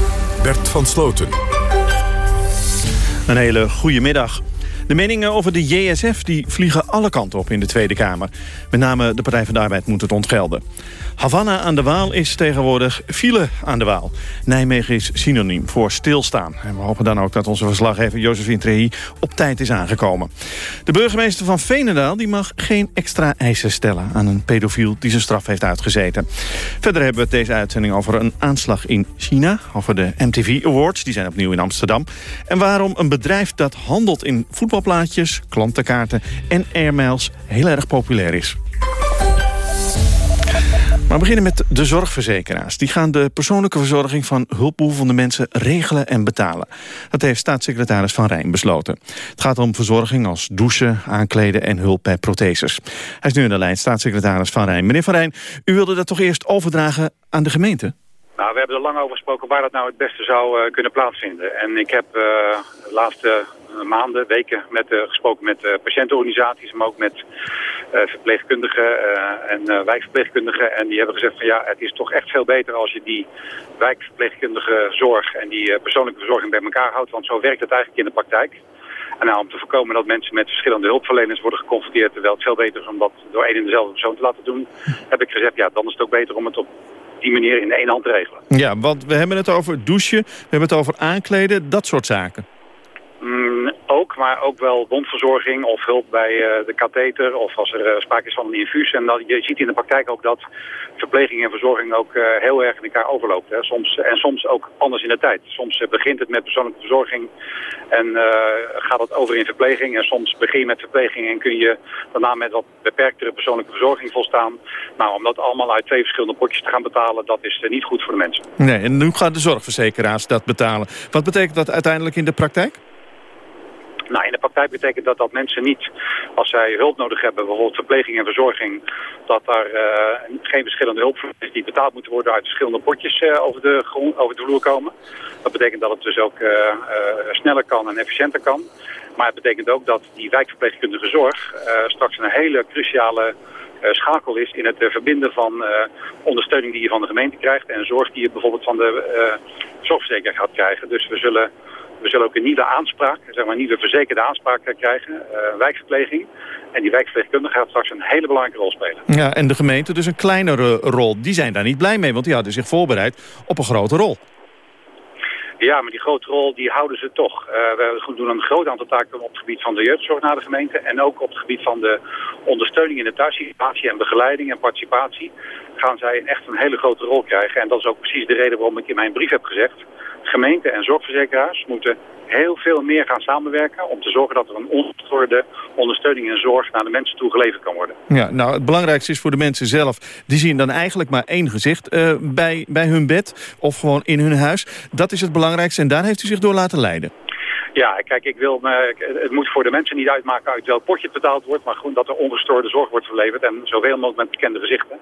Bert van Sloten. Een hele goede middag. De meningen over de JSF die vliegen alle kanten op in de Tweede Kamer. Met name de Partij van de Arbeid moet het ontgelden. Havana aan de Waal is tegenwoordig file aan de Waal. Nijmegen is synoniem voor stilstaan. En we hopen dan ook dat onze verslaggever Josephine Trehi op tijd is aangekomen. De burgemeester van Veenendaal die mag geen extra eisen stellen... aan een pedofiel die zijn straf heeft uitgezeten. Verder hebben we deze uitzending over een aanslag in China... over de MTV Awards, die zijn opnieuw in Amsterdam... en waarom een bedrijf dat handelt in voetbalplaatjes, klantenkaarten en airmails... heel erg populair is. Maar we beginnen met de zorgverzekeraars. Die gaan de persoonlijke verzorging van hulpbehoevende mensen regelen en betalen. Dat heeft staatssecretaris Van Rijn besloten. Het gaat om verzorging als douchen, aankleden en hulp bij protheses. Hij is nu in de lijn, staatssecretaris Van Rijn. Meneer Van Rijn, u wilde dat toch eerst overdragen aan de gemeente? Nou, we hebben er lang over gesproken waar dat nou het beste zou uh, kunnen plaatsvinden. En ik heb uh, de laatste maanden, weken met, gesproken met patiëntenorganisaties, maar ook met verpleegkundigen en wijkverpleegkundigen. En die hebben gezegd van ja, het is toch echt veel beter als je die wijkverpleegkundige zorg en die persoonlijke verzorging bij elkaar houdt. Want zo werkt het eigenlijk in de praktijk. En nou, om te voorkomen dat mensen met verschillende hulpverleners worden geconfronteerd... terwijl het veel beter is om dat door één en dezelfde persoon te laten doen... heb ik gezegd, ja, dan is het ook beter om het op die manier in één hand regelen. Ja, want we hebben het over douchen, we hebben het over aankleden, dat soort zaken. Mm, ook, maar ook wel wondverzorging of hulp bij uh, de katheter of als er uh, sprake is van een infuus. En dat, je ziet in de praktijk ook dat verpleging en verzorging ook uh, heel erg in elkaar overloopt. Hè. Soms, en soms ook anders in de tijd. Soms begint het met persoonlijke verzorging en gaat het over in verpleging. En soms begin je met verpleging en kun je daarna met wat beperktere persoonlijke verzorging volstaan. Nou, om dat allemaal uit twee verschillende potjes te gaan betalen, dat is niet goed voor de mensen. Nee, en nu gaan de zorgverzekeraars dat betalen. Wat betekent dat uiteindelijk in de praktijk? Nou, in de praktijk betekent dat dat mensen niet, als zij hulp nodig hebben, bijvoorbeeld verpleging en verzorging, dat daar uh, geen verschillende hulp is die betaald moeten worden uit verschillende potjes uh, over, de grond, over de vloer komen. Dat betekent dat het dus ook uh, sneller kan en efficiënter kan. Maar het betekent ook dat die wijkverpleegkundige zorg straks een hele cruciale schakel is in het verbinden van ondersteuning die je van de gemeente krijgt en zorg die je bijvoorbeeld van de zorgverzekeraar gaat krijgen. Dus we zullen we zullen ook een nieuwe aanspraak, zeg maar een nieuwe verzekerde aanspraak krijgen, uh, wijkverpleging. En die wijkverpleegkundige gaat straks een hele belangrijke rol spelen. Ja, en de gemeente dus een kleinere rol. Die zijn daar niet blij mee, want die hadden zich voorbereid op een grote rol. Ja, maar die grote rol die houden ze toch. Uh, we doen een groot aantal taken op het gebied van de jeugdzorg naar de gemeente. En ook op het gebied van de ondersteuning in de thuissituatie en begeleiding en participatie. Gaan zij echt een hele grote rol krijgen. En dat is ook precies de reden waarom ik in mijn brief heb gezegd gemeenten en zorgverzekeraars moeten heel veel meer gaan samenwerken... om te zorgen dat er een ongestoorde ondersteuning en zorg naar de mensen toe geleverd kan worden. Ja, nou, het belangrijkste is voor de mensen zelf. Die zien dan eigenlijk maar één gezicht uh, bij, bij hun bed of gewoon in hun huis. Dat is het belangrijkste en daar heeft u zich door laten leiden. Ja, kijk, ik wil me, het moet voor de mensen niet uitmaken uit welk potje het betaald wordt, maar gewoon dat er ongestoorde zorg wordt verleverd en zoveel mogelijk met bekende gezichten.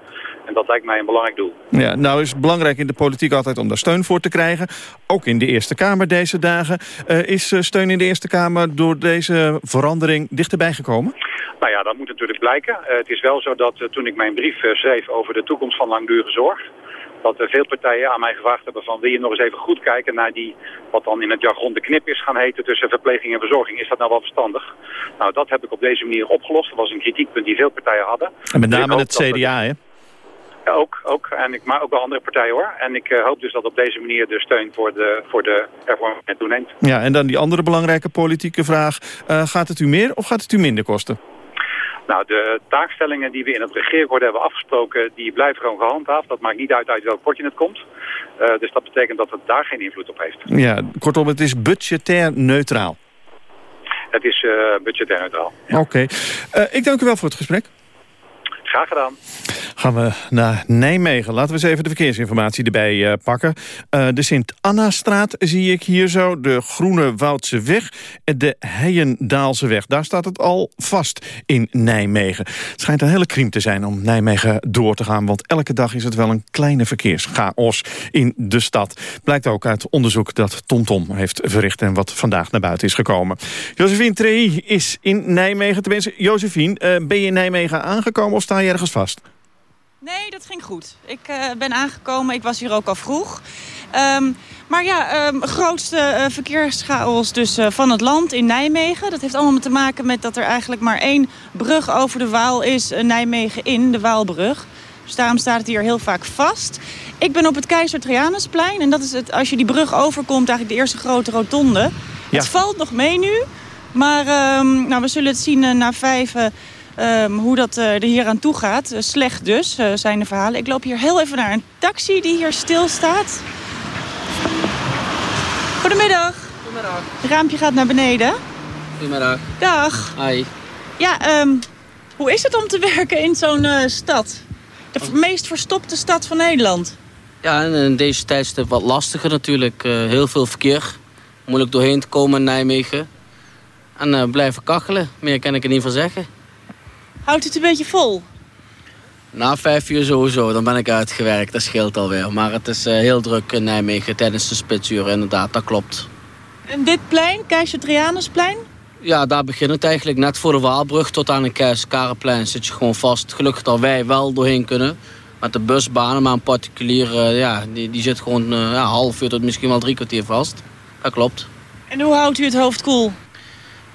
En dat lijkt mij een belangrijk doel. Ja, nou is het belangrijk in de politiek altijd om daar steun voor te krijgen. Ook in de Eerste Kamer deze dagen. Uh, is eh, steun in de Eerste Kamer door deze verandering dichterbij gekomen? Nou ja, dat moet natuurlijk blijken. Uh, het is wel zo dat toen ik mijn brief schreef over de toekomst van langdurige zorg dat er veel partijen aan mij gevraagd hebben van wil je nog eens even goed kijken naar die, wat dan in het jargon de knip is gaan heten tussen verpleging en verzorging. Is dat nou wel verstandig? Nou, dat heb ik op deze manier opgelost. Dat was een kritiekpunt die veel partijen hadden. En met name het CDA, hè? Ook, ook. En ik, maar ook wel andere partijen hoor. En ik uh, hoop dus dat op deze manier de steun voor de, voor de hervorming toeneemt. Ja, en dan die andere belangrijke politieke vraag. Uh, gaat het u meer of gaat het u minder kosten? Nou, de taakstellingen die we in het regeerakkoord hebben afgesproken, die blijven gewoon gehandhaafd. Dat maakt niet uit uit welk potje het komt. Eh, dus dat betekent dat het daar geen invloed op heeft. Ja, kortom, het is budgetair neutraal. Het is uh, budgetair neutraal. Oké. Uh, ik dank u wel voor het gesprek. Graag gedaan. Gaan we naar Nijmegen. Laten we eens even de verkeersinformatie erbij uh, pakken. Uh, de Sint-Anna-straat zie ik hier zo. De Groene Woudse weg. De Heijendaalse weg. Daar staat het al vast in Nijmegen. Het schijnt een hele kriem te zijn om Nijmegen door te gaan. Want elke dag is het wel een kleine verkeerschaos in de stad. Blijkt ook uit onderzoek dat TomTom Tom heeft verricht... en wat vandaag naar buiten is gekomen. Josephine Trey is in Nijmegen. Tenminste, Josephine, uh, ben je in Nijmegen aangekomen of je ergens vast? Nee, dat ging goed. Ik uh, ben aangekomen. Ik was hier ook al vroeg. Um, maar ja, um, grootste uh, verkeerschaos dus uh, van het land in Nijmegen. Dat heeft allemaal te maken met dat er eigenlijk maar één brug over de Waal is. Nijmegen in, de Waalbrug. Dus daarom staat het hier heel vaak vast. Ik ben op het Keizer Trianusplein. En dat is het, als je die brug overkomt, eigenlijk de eerste grote rotonde. Ja. Het valt nog mee nu. Maar um, nou, we zullen het zien na vijf... Um, hoe dat uh, er hier aan toe gaat. Uh, slecht dus, uh, zijn de verhalen. Ik loop hier heel even naar een taxi die hier stilstaat. Goedemiddag. Goedemiddag. Het raampje gaat naar beneden. Goedemiddag. Dag. Hi. Ja, um, hoe is het om te [LAUGHS] werken in zo'n stad? De oh. meest verstopte stad van Nederland. Ja, en in deze tijd is het wat lastiger natuurlijk. heel veel verkeer. Moeilijk doorheen te komen in Nijmegen. En blijven kachelen. Meer kan ik er niet van zeggen. Houdt het een beetje vol? Na vijf uur sowieso, dan ben ik uitgewerkt. Dat scheelt alweer. Maar het is uh, heel druk in Nijmegen tijdens de spitsuren, inderdaad. Dat klopt. En dit plein, Keizer Trianusplein? Ja, daar begint het eigenlijk. Net voor de Waalbrug tot aan de Keizer zit je gewoon vast. Gelukkig dat wij wel doorheen kunnen. Met de busbanen, maar een particulier, uh, ja, die, die zit gewoon uh, ja, half uur tot misschien wel drie kwartier vast. Dat klopt. En hoe houdt u het hoofd koel? Cool?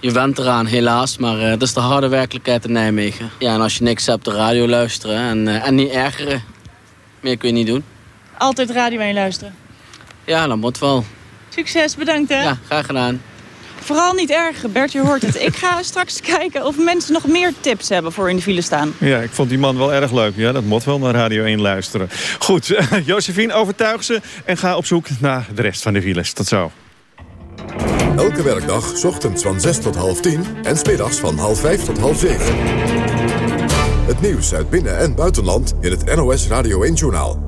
Je went eraan, helaas, maar uh, dat is de harde werkelijkheid in Nijmegen. Ja, en als je niks hebt, de radio luisteren en, uh, en niet ergeren. Meer kun je niet doen. Altijd radio mee luisteren? Ja, dat moet wel. Succes, bedankt hè. Ja, graag gedaan. Vooral niet erg, Bert, je hoort het. Ik ga [LAUGHS] straks kijken of mensen nog meer tips hebben voor in de file staan. Ja, ik vond die man wel erg leuk. Ja, dat moet wel naar Radio 1 luisteren. Goed, [LAUGHS] Josephine, overtuig ze en ga op zoek naar de rest van de files. Tot zo. Elke werkdag, ochtends van 6 tot half 10 en smiddags van half 5 tot half 7. Het nieuws uit binnen- en buitenland in het NOS Radio 1-journaal.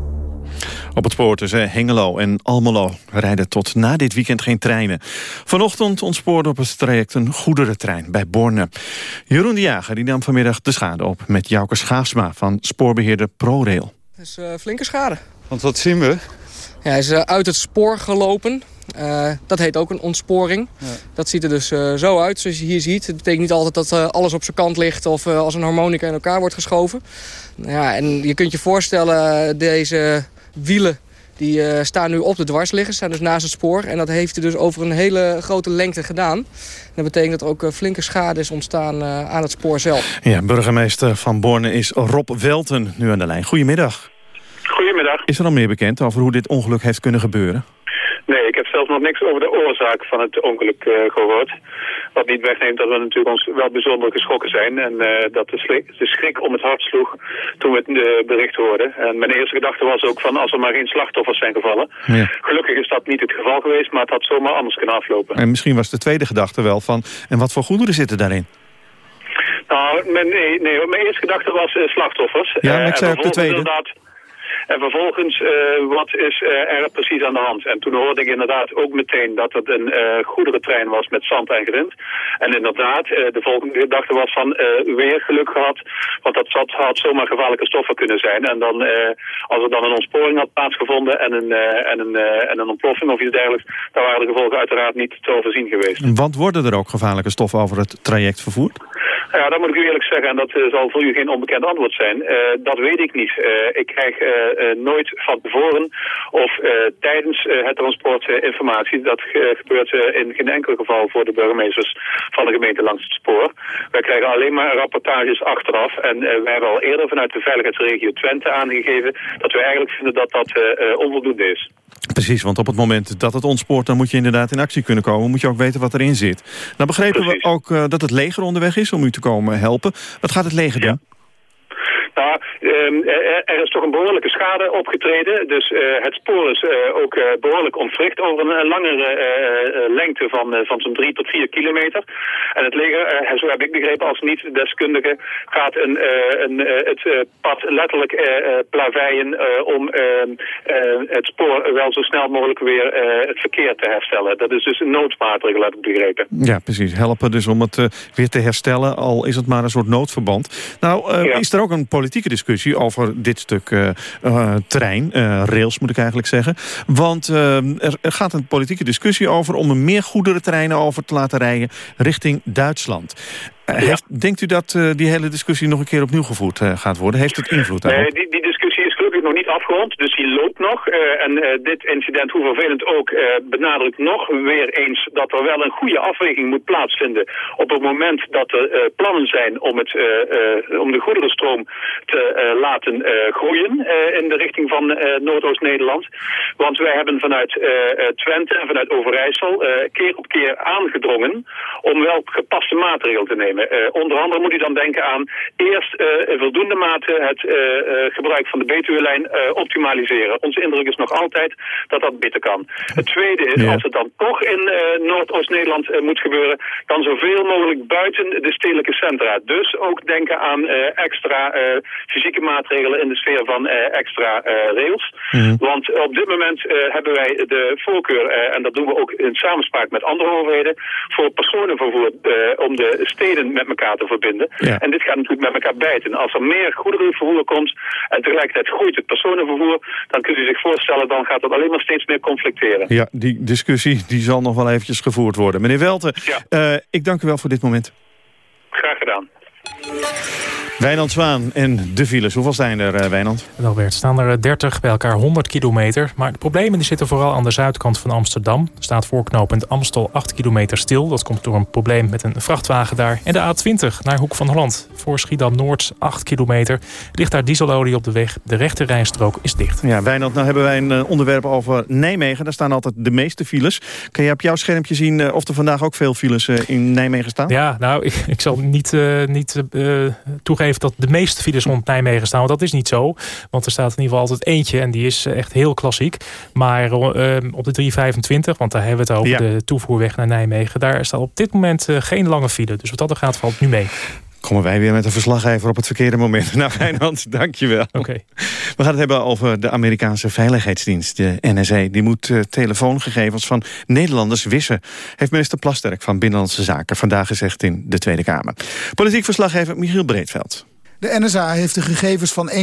Op het spoor tussen Hengelo en Almelo rijden tot na dit weekend geen treinen. Vanochtend ontspoorde op het traject een goederentrein bij Borne. Jeroen de Jager die nam vanmiddag de schade op met Jouke Schaafsma van spoorbeheerder ProRail. Het is uh, flinke schade. Want wat zien we? Ja, hij is uh, uit het spoor gelopen. Uh, dat heet ook een ontsporing. Ja. Dat ziet er dus uh, zo uit, zoals je hier ziet. Het betekent niet altijd dat uh, alles op zijn kant ligt... of als een harmonica in elkaar wordt geschoven. Ja, en je kunt je voorstellen, deze wielen... die staan nu op de dwarsliggers, staan dus naast het spoor. En dat heeft hij dus over een hele grote lengte gedaan. En dat betekent dat er ook flinke schade is ontstaan aan het spoor zelf. Ja, burgemeester van Borne is Rob Welten nu aan de lijn. Goedemiddag. Goedemiddag. Is er al meer bekend over hoe dit ongeluk heeft kunnen gebeuren? Nee, ik heb nog niks over de oorzaak van het ongeluk uh, gehoord. Wat niet wegneemt dat we natuurlijk ons wel bijzonder geschrokken zijn. En uh, dat de, schrik, de schrik om het hart sloeg toen we het uh, bericht hoorden. En mijn eerste gedachte was ook van als er maar geen slachtoffers zijn gevallen. Ja. Gelukkig is dat niet het geval geweest, maar het had zomaar anders kunnen aflopen. En misschien was de tweede gedachte wel van, en wat voor goederen zitten daarin? Nou, mijn, nee, nee, mijn eerste gedachte was slachtoffers. Ja, maar ik zei ook de tweede. Inderdaad, en vervolgens, uh, wat is uh, er precies aan de hand? En toen hoorde ik inderdaad ook meteen dat het een uh, goederentrein was met zand en grind. En inderdaad, de volgende gedachte was van weer geluk gehad. Want dat had zomaar gevaarlijke stoffen kunnen zijn. En dan, als er dan een ontsporing had plaatsgevonden en een, en, een, en een ontploffing of iets dergelijks... dan waren de gevolgen uiteraard niet te overzien geweest. Want worden er ook gevaarlijke stoffen over het traject vervoerd? Ja, dat moet ik u eerlijk zeggen. En dat zal voor u geen onbekend antwoord zijn. dat weet ik niet. ik krijg nooit van tevoren of tijdens het transport informatie. Dat gebeurt in geen enkel geval voor de burgemeesters van de gemeente langs het spoor. Wij krijgen alleen maar rapportages achteraf. En wij hebben al eerder vanuit de veiligheidsregio Twente aangegeven dat we eigenlijk vinden dat dat onvoldoende is. Precies, want op het moment dat het ontspoort... dan moet je inderdaad in actie kunnen komen. Moet je ook weten wat erin zit. Nou begrepen Precies. we ook dat het leger onderweg is om u te komen helpen. Wat gaat het leger doen? Ja. Nou, ehm, er, is toch een behoorlijke schade opgetreden. Dus eh, het spoor is eh, ook eh, behoorlijk ontwricht over een langere lengte van, van zo'n drie tot vier kilometer. En het leger, zo heb ik begrepen als niet-deskundige, gaat een, een, het pad letterlijk plaveien om ehm, eh, het spoor wel zo snel mogelijk weer het verkeer te herstellen. Dat is dus een noodmaatregel, heb ik begrepen. Ja, precies. Helpen dus om het weer te herstellen, al is het maar een soort noodverband. Nou, is er ook een politieke discussie over dit stuk eh, rails moet ik eigenlijk zeggen. Want er, er gaat een politieke discussie over om er meer goederentreinen over te laten rijden richting Duitsland. Eh, denkt u dat eh, die hele discussie nog een keer opnieuw gevoerd eh, gaat worden? Heeft het invloed daarop? Nee, die, die discussie is gelukkig nog niet afgerond, dus die loopt nog. En dit incident, hoe vervelend ook, benadrukt nog weer eens dat er wel een goede afweging moet plaatsvinden op het moment dat er plannen zijn om, het, om de goederenstroom te laten groeien in de richting van Noordoost-Nederland. Want wij hebben vanuit Twente en vanuit Overijssel keer op keer aangedrongen om wel gepaste maatregelen te nemen. Eh, onder andere moet u dan denken aan eerst eh, in voldoende mate het eh, eh, gebruik van de Betuwe-lijn eh, optimaliseren. Onze indruk is nog altijd dat dat beter kan. Het tweede is, Ja. als het dan toch in eh, Noordoost-Nederland eh, moet gebeuren, dan zoveel mogelijk buiten de stedelijke centra. Dus ook denken aan eh, extra eh, fysieke maatregelen in de sfeer van eh, extra eh, rails. Want op dit moment eh, hebben wij de voorkeur, eh, en dat doen we ook in samenspraak met andere overheden, voor personenvervoer eh, om de steden met elkaar te verbinden. Ja. En dit gaat natuurlijk met elkaar bijten. Als er meer goederenvervoer komt en tegelijkertijd groeit het personenvervoer, dan kunt u zich voorstellen, dan gaat dat alleen maar steeds meer conflicteren. Ja, die discussie die zal nog wel eventjes gevoerd worden. Meneer Welten, eh, ik dank u wel voor dit moment. Graag gedaan. Wijnand Zwaan en de files. Hoeveel zijn er, eh, Wijnand? Wel staan er 30 bij elkaar 100 kilometer. Maar de problemen die zitten vooral aan de zuidkant van Amsterdam. Er staat voorknopend Amstel 8 kilometer stil. Dat komt door een probleem met een vrachtwagen daar. En de A20 naar Hoek van Holland. Voor Schiedam-Noord 8 kilometer. Ligt daar dieselolie op de weg. De rechte rijstrook is dicht. Ja, Wijnand, nou hebben wij een eh, onderwerp over Nijmegen. Daar staan altijd de meeste files. Kan je op jouw schermpje zien eh, of er vandaag ook veel files eh, in Nijmegen staan? Ja, nou, [LAUGHS] ik, ik zal niet, eh, niet eh, toegeven dat de meeste files rond Nijmegen staan. Want dat is niet zo. Want er staat in ieder geval altijd eentje. En die is eh, echt heel klassiek. Maar eh, op de 325, want daar hebben we het over. Ja. De toevoerweg naar Nijmegen. Daar staat op dit moment eh, geen lange file. Dus wat dat er gaat, valt nu mee. Komen wij weer met een verslaggever op het verkeerde moment. [LAUGHS] Nou, Wijnand, dank je wel. Oké. We gaan het hebben over de Amerikaanse veiligheidsdienst, de NSA. Die moet eh, telefoongegevens van Nederlanders wissen. Heeft minister Plasterk van Binnenlandse Zaken vandaag gezegd in de Tweede Kamer. Politiek verslaggever Michiel Breedveld. De NSA heeft de gegevens van 1,8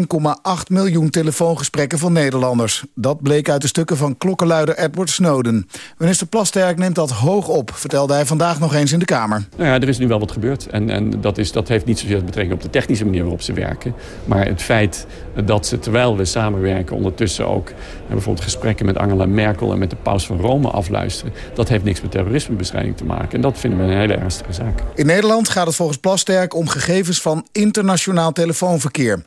miljoen telefoongesprekken van Nederlanders. Dat bleek uit de stukken van klokkenluider Edward Snowden. Minister Plasterk neemt dat hoog op, vertelde hij vandaag nog eens in de Kamer. Nou ja, er is nu wel wat gebeurd. En, en dat, is, dat heeft niet zozeer betrekking op de technische manier waarop ze werken. Maar het feit dat ze, terwijl we samenwerken, ondertussen ook eh, bijvoorbeeld gesprekken met Angela Merkel en met de paus van Rome afluisteren. Dat heeft niks met terrorismebestrijding te maken. En dat vinden we een hele ernstige zaak. In Nederland gaat het volgens Plasterk om gegevens van telefoonverkeer.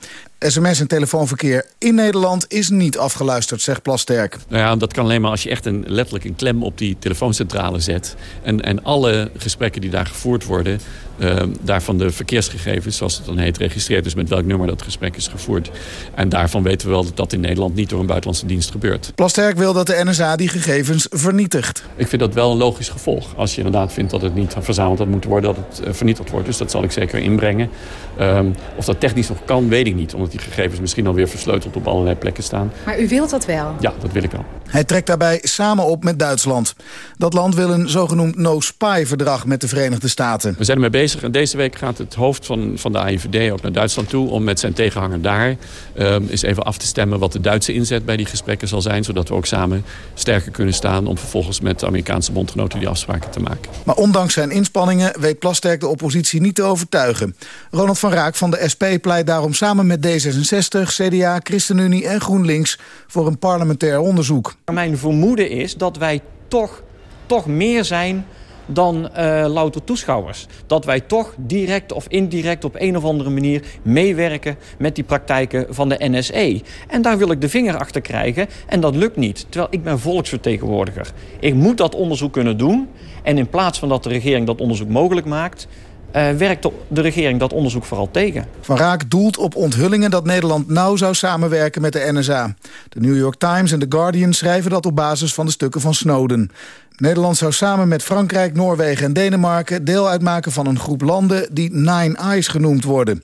SMS en telefoonverkeer in Nederland is niet afgeluisterd, zegt Plasterk. Nou ja, dat kan alleen maar als je echt een, letterlijk een klem op die telefooncentrale zet. En, en alle gesprekken die daar gevoerd worden, eh, daarvan de verkeersgegevens, zoals het dan heet, registreert. Dus met welk nummer dat gesprek is gevoerd. En daarvan weten we wel dat dat in Nederland niet door een buitenlandse dienst gebeurt. Plasterk wil dat de NSA die gegevens vernietigt. Ik vind dat wel een logisch gevolg. Als je inderdaad vindt dat het niet verzameld had moeten worden, dat het eh, vernietigd wordt. Dus dat zal ik zeker inbrengen. Ehm, of dat technisch nog kan, weet ik niet. Omdat die gegevens misschien alweer versleuteld op allerlei plekken staan. Maar u wilt dat wel? Ja, dat wil ik wel. Hij trekt daarbij samen op met Duitsland. Dat land wil een zogenoemd no-spy-verdrag met de Verenigde Staten. We zijn ermee bezig en deze week gaat het hoofd van, van de AIVD ook naar Duitsland toe... om met zijn tegenhanger daar ehm, eens even af te stemmen wat de Duitse inzet bij die gesprekken zal zijn. Zodat we ook samen sterker kunnen staan om vervolgens met de Amerikaanse bondgenoten die afspraken te maken. Maar ondanks zijn inspanningen weet Plasterk de oppositie niet te overtuigen. Ronald van Raak van de SP pleit daarom samen met D66, CDA, ChristenUnie en GroenLinks... voor een parlementair onderzoek. Mijn vermoeden is dat wij toch, toch meer zijn dan eh, louter toeschouwers. Dat wij toch direct of indirect op een of andere manier meewerken met die praktijken van de NSE. En daar wil ik de vinger achter krijgen en dat lukt niet. Terwijl ik ben volksvertegenwoordiger. Ik moet dat onderzoek kunnen doen. En in plaats van dat de regering dat onderzoek mogelijk maakt... eh, werkt de- de regering dat onderzoek vooral tegen. Van Raak doelt op onthullingen dat Nederland nauw zou samenwerken met de NSA. De New York Times en The Guardian schrijven dat op basis van de stukken van Snowden. Nederland zou samen met Frankrijk, Noorwegen en Denemarken... deel uitmaken van een groep landen die Nine Eyes genoemd worden.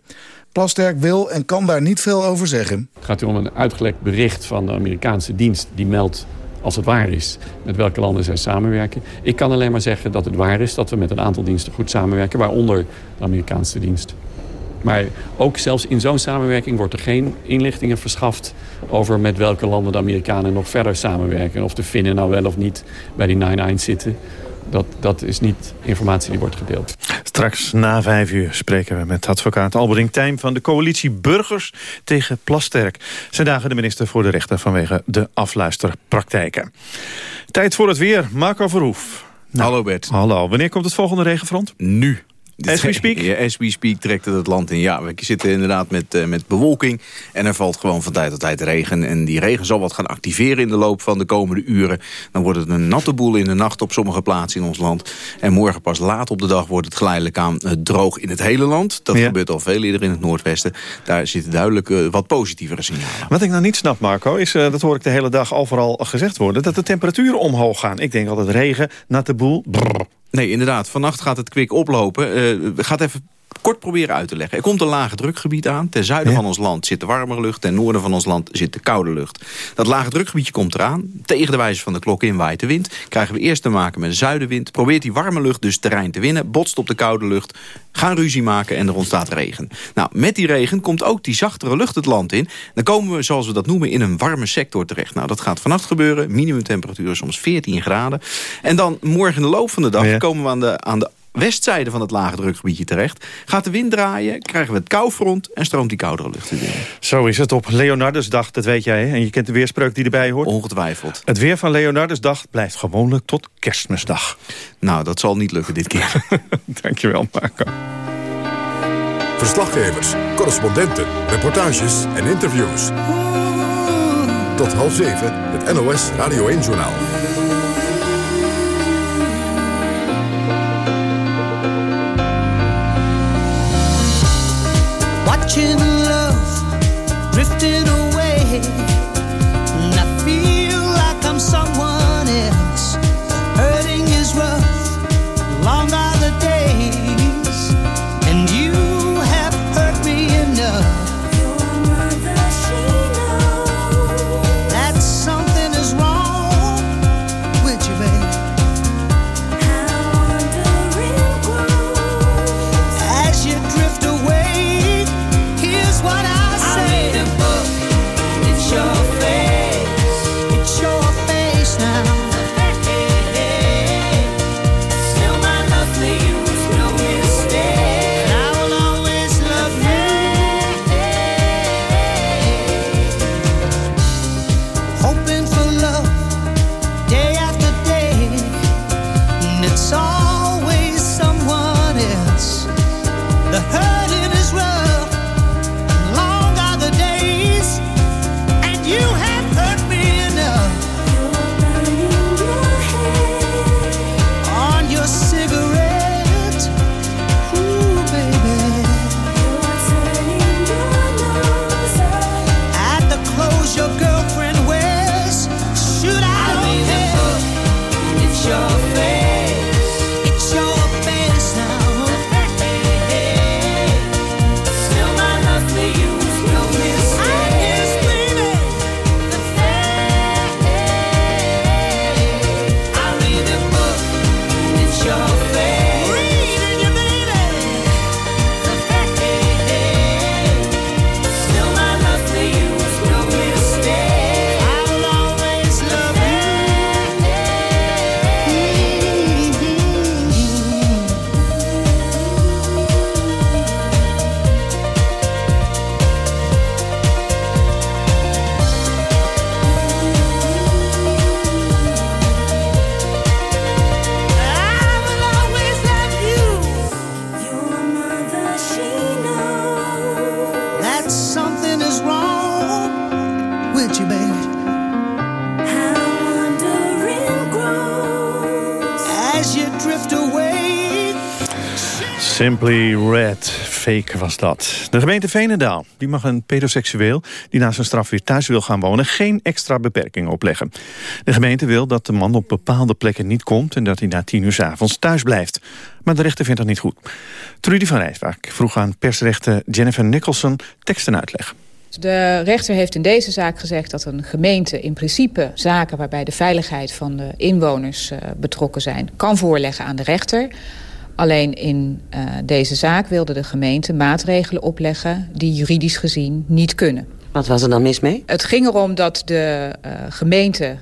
Plasterk wil en kan daar niet veel over zeggen. Het gaat hier om een uitgelekt bericht van de Amerikaanse dienst... die meldt, als het waar is, met welke landen zij samenwerken. Ik kan alleen maar zeggen dat het waar is... dat we met een aantal diensten goed samenwerken... waaronder de Amerikaanse dienst. Maar ook zelfs in zo'n samenwerking wordt er geen inlichtingen verschaft... over met welke landen de Amerikanen nog verder samenwerken. En of de Finnen nou wel of niet bij die Nine Eyes zitten... Dat, dat is niet informatie die wordt gedeeld. Straks na vijf uur spreken we met advocaat Albering Tijm... van de coalitie Burgers tegen Plasterk. Zijn dagen de minister voor de rechter vanwege de afluisterpraktijken. Tijd voor het weer, Marco Verhoef. Hallo Bert. Hallo, wanneer komt het volgende regenfront? Nu. As we speak? Ja, as we speak trekt het het land in. Ja, we zitten inderdaad met, eh, met bewolking. En er valt gewoon van tijd tot tijd regen. En die regen zal wat gaan activeren in de loop van de komende uren. Dan wordt het een natte boel in de nacht op sommige plaatsen in ons land. En morgen pas laat op de dag wordt het geleidelijk aan eh, droog in het hele land. Dat gebeurt al veel eerder in het noordwesten. Daar zitten duidelijk eh, wat positievere signalen. Wat ik nou niet snap, Marco, is, dat hoor ik de hele dag overal gezegd worden... dat de temperaturen omhoog gaan. Ik denk altijd regen, natte boel, brrr. Nee, inderdaad. Vannacht gaat het kwik oplopen. Gaan het even kort proberen uit te leggen. Er komt een lage drukgebied aan. Ten zuiden van ons land zit de warmere lucht. Ten noorden van ons land zit de koude lucht. Dat lage drukgebiedje komt eraan. Tegen de wijze van de klok in waait de wind. Krijgen we eerst te maken met een zuidenwind. Probeert die warme lucht dus terrein te winnen. Botst op de koude lucht. Gaan ruzie maken en er ontstaat regen. Nou, met die regen komt ook die zachtere lucht het land in. Dan komen we, zoals we dat noemen, in een warme sector terecht. Nou, dat gaat vannacht gebeuren. Minimumtemperatuur soms 14 graden. En dan morgen in de loop van de dag komen we aan de, aan de westzijde van het lage drukgebiedje terecht. Gaat de wind draaien, krijgen we het koufront... en stroomt die koudere lucht binnen. Zo is het op Leonardusdag, dat weet jij. Hè? En je kent de weerspreuk die erbij hoort. Ongetwijfeld. Het weer van Leonardusdag blijft gewoonlijk tot kerstmisdag. Nou, dat zal niet lukken dit keer. [LAUGHS] Dankjewel, Marco. Verslaggevers, correspondenten, reportages en interviews. Tot half zeven, het NOS Radio 1-journaal. Watching love drifting Red. Fake was dat. De gemeente Veenendaal die mag een pedoseksueel... die na zijn straf weer thuis wil gaan wonen... geen extra beperkingen opleggen. De gemeente wil dat de man op bepaalde plekken niet komt... en dat hij na tien uur s avonds thuis blijft. Maar de rechter vindt dat niet goed. Trudy van Rijswijk vroeg aan persrechter Jennifer Nicholson tekst en uitleg. De rechter heeft in deze zaak gezegd dat een gemeente in principe zaken waarbij de veiligheid van de inwoners uh, betrokken zijn, kan voorleggen aan de rechter. Alleen in uh, deze zaak wilde de gemeente maatregelen opleggen die juridisch gezien niet kunnen. Wat was er dan mis mee? Het ging erom dat de uh, gemeente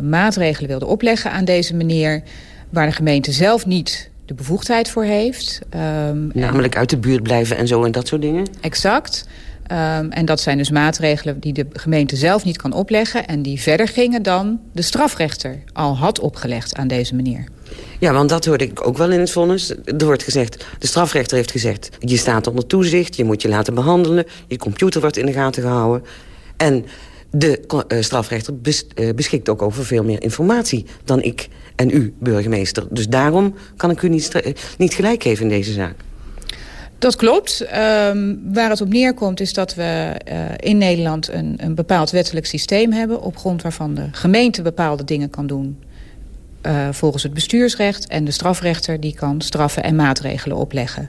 maatregelen wilde opleggen aan deze meneer... waar de gemeente zelf niet de bevoegdheid voor heeft. Um, Namelijk uit de buurt blijven en zo en dat soort dingen? Exact. Um, en dat zijn dus maatregelen die de gemeente zelf niet kan opleggen... en die verder gingen dan de strafrechter al had opgelegd aan deze meneer. Ja, want dat hoorde ik ook wel in het vonnis. Er wordt gezegd, de strafrechter heeft gezegd... je staat onder toezicht, je moet je laten behandelen... je computer wordt in de gaten gehouden. En de uh, strafrechter uh, beschikt ook over veel meer informatie... dan ik en u, burgemeester. Dus daarom kan ik u niet, uh, niet gelijk geven in deze zaak. Dat klopt. Um, waar het op neerkomt is dat we in Nederland een, een bepaald wettelijk systeem hebben... op grond waarvan de gemeente bepaalde dingen kan doen... Uh, volgens het bestuursrecht en de strafrechter die kan straffen en maatregelen opleggen.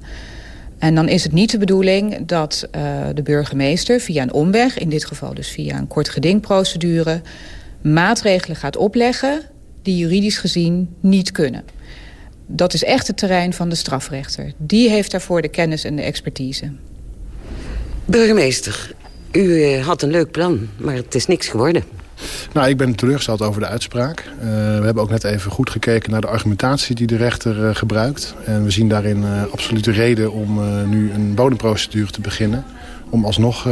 En dan is het niet de bedoeling dat uh, de burgemeester via een omweg... in dit geval dus via een kort gedingprocedure... maatregelen gaat opleggen die juridisch gezien niet kunnen dat is echt het terrein van de strafrechter. Die heeft daarvoor de kennis en de expertise. Burgemeester, u uh, had een leuk plan, maar het is niks geworden. Nou, ik ben teleurgesteld over de uitspraak. Uh, we hebben ook net even goed gekeken naar de argumentatie die de rechter uh, gebruikt. En we zien daarin uh, absolute reden om nu een bodemprocedure te beginnen. Om alsnog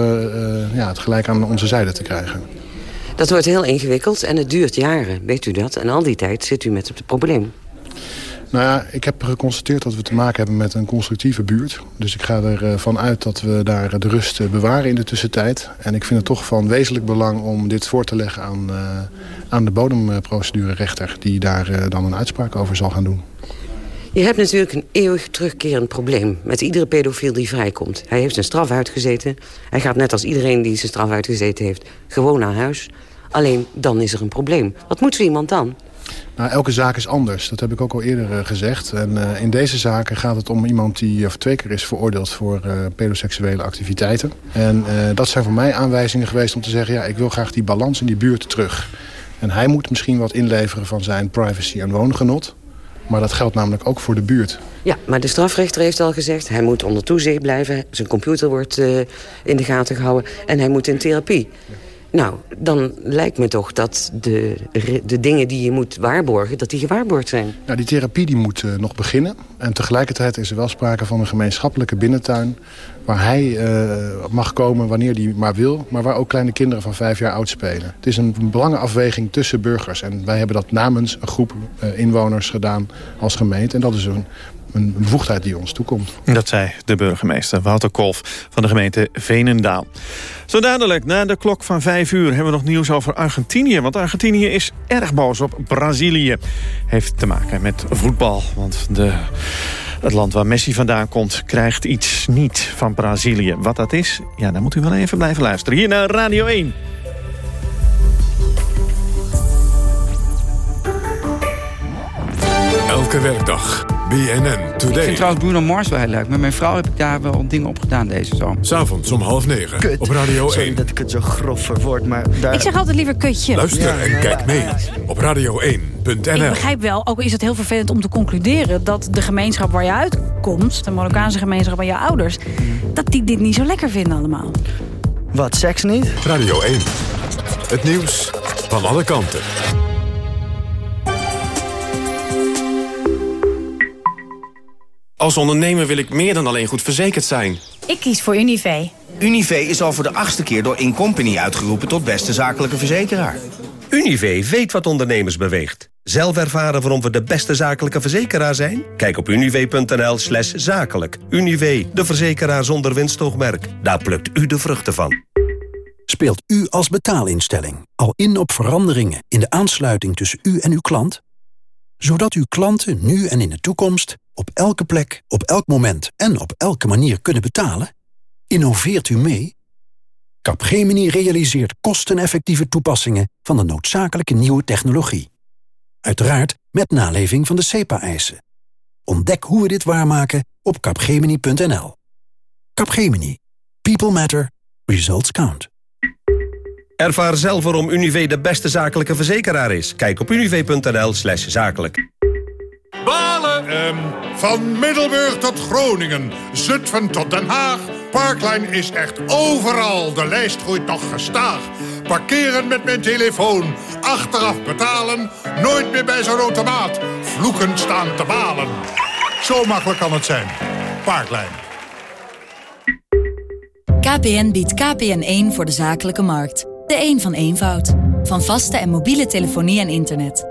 ja, het gelijk aan onze zijde te krijgen. Dat wordt heel ingewikkeld en het duurt jaren, weet u dat? En al die tijd zit u met het probleem. Nou ja, ik heb geconstateerd dat we te maken hebben met een constructieve buurt. Dus ik ga ervan uit dat we daar de rust bewaren in de tussentijd. En ik vind het toch van wezenlijk belang om dit voor te leggen aan, uh, aan de bodemprocedurerechter... die daar dan een uitspraak over zal gaan doen. Je hebt natuurlijk een eeuwig terugkerend probleem met iedere pedofiel die vrijkomt. Hij heeft zijn straf uitgezeten. Hij gaat net als iedereen die zijn straf uitgezeten heeft gewoon naar huis. Alleen dan is er een probleem. Wat moet zo iemand dan? Nou, elke zaak is anders. Dat heb ik ook al eerder uh, gezegd. En uh, in deze zaken gaat het om iemand die uh, twee keer is veroordeeld voor pedoseksuele activiteiten. En dat zijn voor mij aanwijzingen geweest om te zeggen... ja, ik wil graag die balans in die buurt terug. En hij moet misschien wat inleveren van zijn privacy en woongenot. Maar dat geldt namelijk ook voor de buurt. Ja, maar de strafrechter heeft al gezegd... hij moet onder toezicht blijven. Zijn computer wordt in de gaten gehouden. En hij moet in therapie. Ja. Nou, dan lijkt me toch dat de, de dingen die je moet waarborgen... dat die gewaarborgd zijn. Nou, die therapie die moet uh, nog beginnen. En tegelijkertijd is er wel sprake van een gemeenschappelijke binnentuin... waar hij uh, mag komen wanneer hij maar wil... maar waar ook kleine kinderen van vijf jaar oud spelen. Het is een belangenafweging tussen burgers. En wij hebben dat namens een groep uh, inwoners gedaan als gemeente. En dat is een een bevoegdheid die ons toekomt. Dat zei de burgemeester Wouter Kolf van de gemeente Venendaal. Zo dadelijk, na de klok van vijf uur, hebben we nog nieuws over Argentinië. Want Argentinië is erg boos op Brazilië. Heeft te maken met voetbal, want de... Het land waar Messi vandaan komt krijgt iets niet van Brazilië. Wat dat is, ja, dan moet u wel even blijven luisteren. Hier naar Radio 1. Elke werkdag. BNN Today. Ik vind trouwens Bruno Mars wel heel leuk. Met mijn vrouw heb ik daar wel dingen op gedaan deze zomer. S'avonds om half negen Kut. op Radio 1. Sorry dat ik het zo grof verwoord, maar daar... Ik zeg altijd liever kutje. Luister ja, en kijk mee op radio1.nl. Ik begrijp wel, ook is het heel vervelend om te concluderen... dat de gemeenschap waar je uitkomt, de Marokkaanse gemeenschap van je ouders... dat die dit niet zo lekker vinden allemaal. Wat, seks niet? Radio 1. Het nieuws van alle kanten. Als ondernemer wil ik meer dan alleen goed verzekerd zijn. Ik kies voor Univé. Univé is al voor de achtste keer door Incompany uitgeroepen tot beste zakelijke verzekeraar. Univé weet wat ondernemers beweegt. Zelf ervaren waarom we de beste zakelijke verzekeraar zijn? Kijk op univé.nl slash zakelijk. Univé, de verzekeraar zonder winstoogmerk. Daar plukt u de vruchten van. Speelt u als betaalinstelling al in op veranderingen in de aansluiting tussen u en uw klant? Zodat uw klanten nu en in de toekomst op elke plek, op elk moment en op elke manier kunnen betalen? Innoveert u mee? Capgemini realiseert kosteneffectieve toepassingen van de noodzakelijke nieuwe technologie. Uiteraard met naleving van de CEPA-eisen. Ontdek hoe we dit waarmaken op capgemini.nl. Capgemini. People matter. Results count. Ervaar zelf waarom Univé de beste zakelijke verzekeraar is. Kijk op univé.nl slash zakelijk. Balen! Ehm, van Middelburg tot Groningen, Zutphen tot Den Haag. Parklijn is echt overal. De lijst groeit nog gestaag. Parkeren met mijn telefoon, achteraf betalen. Nooit meer bij zo'n automaat. Vloeken staan te balen. Zo makkelijk kan het zijn. Parklijn. KPN biedt KPN1 voor de zakelijke markt. De een van eenvoud. Van vaste en mobiele telefonie en internet.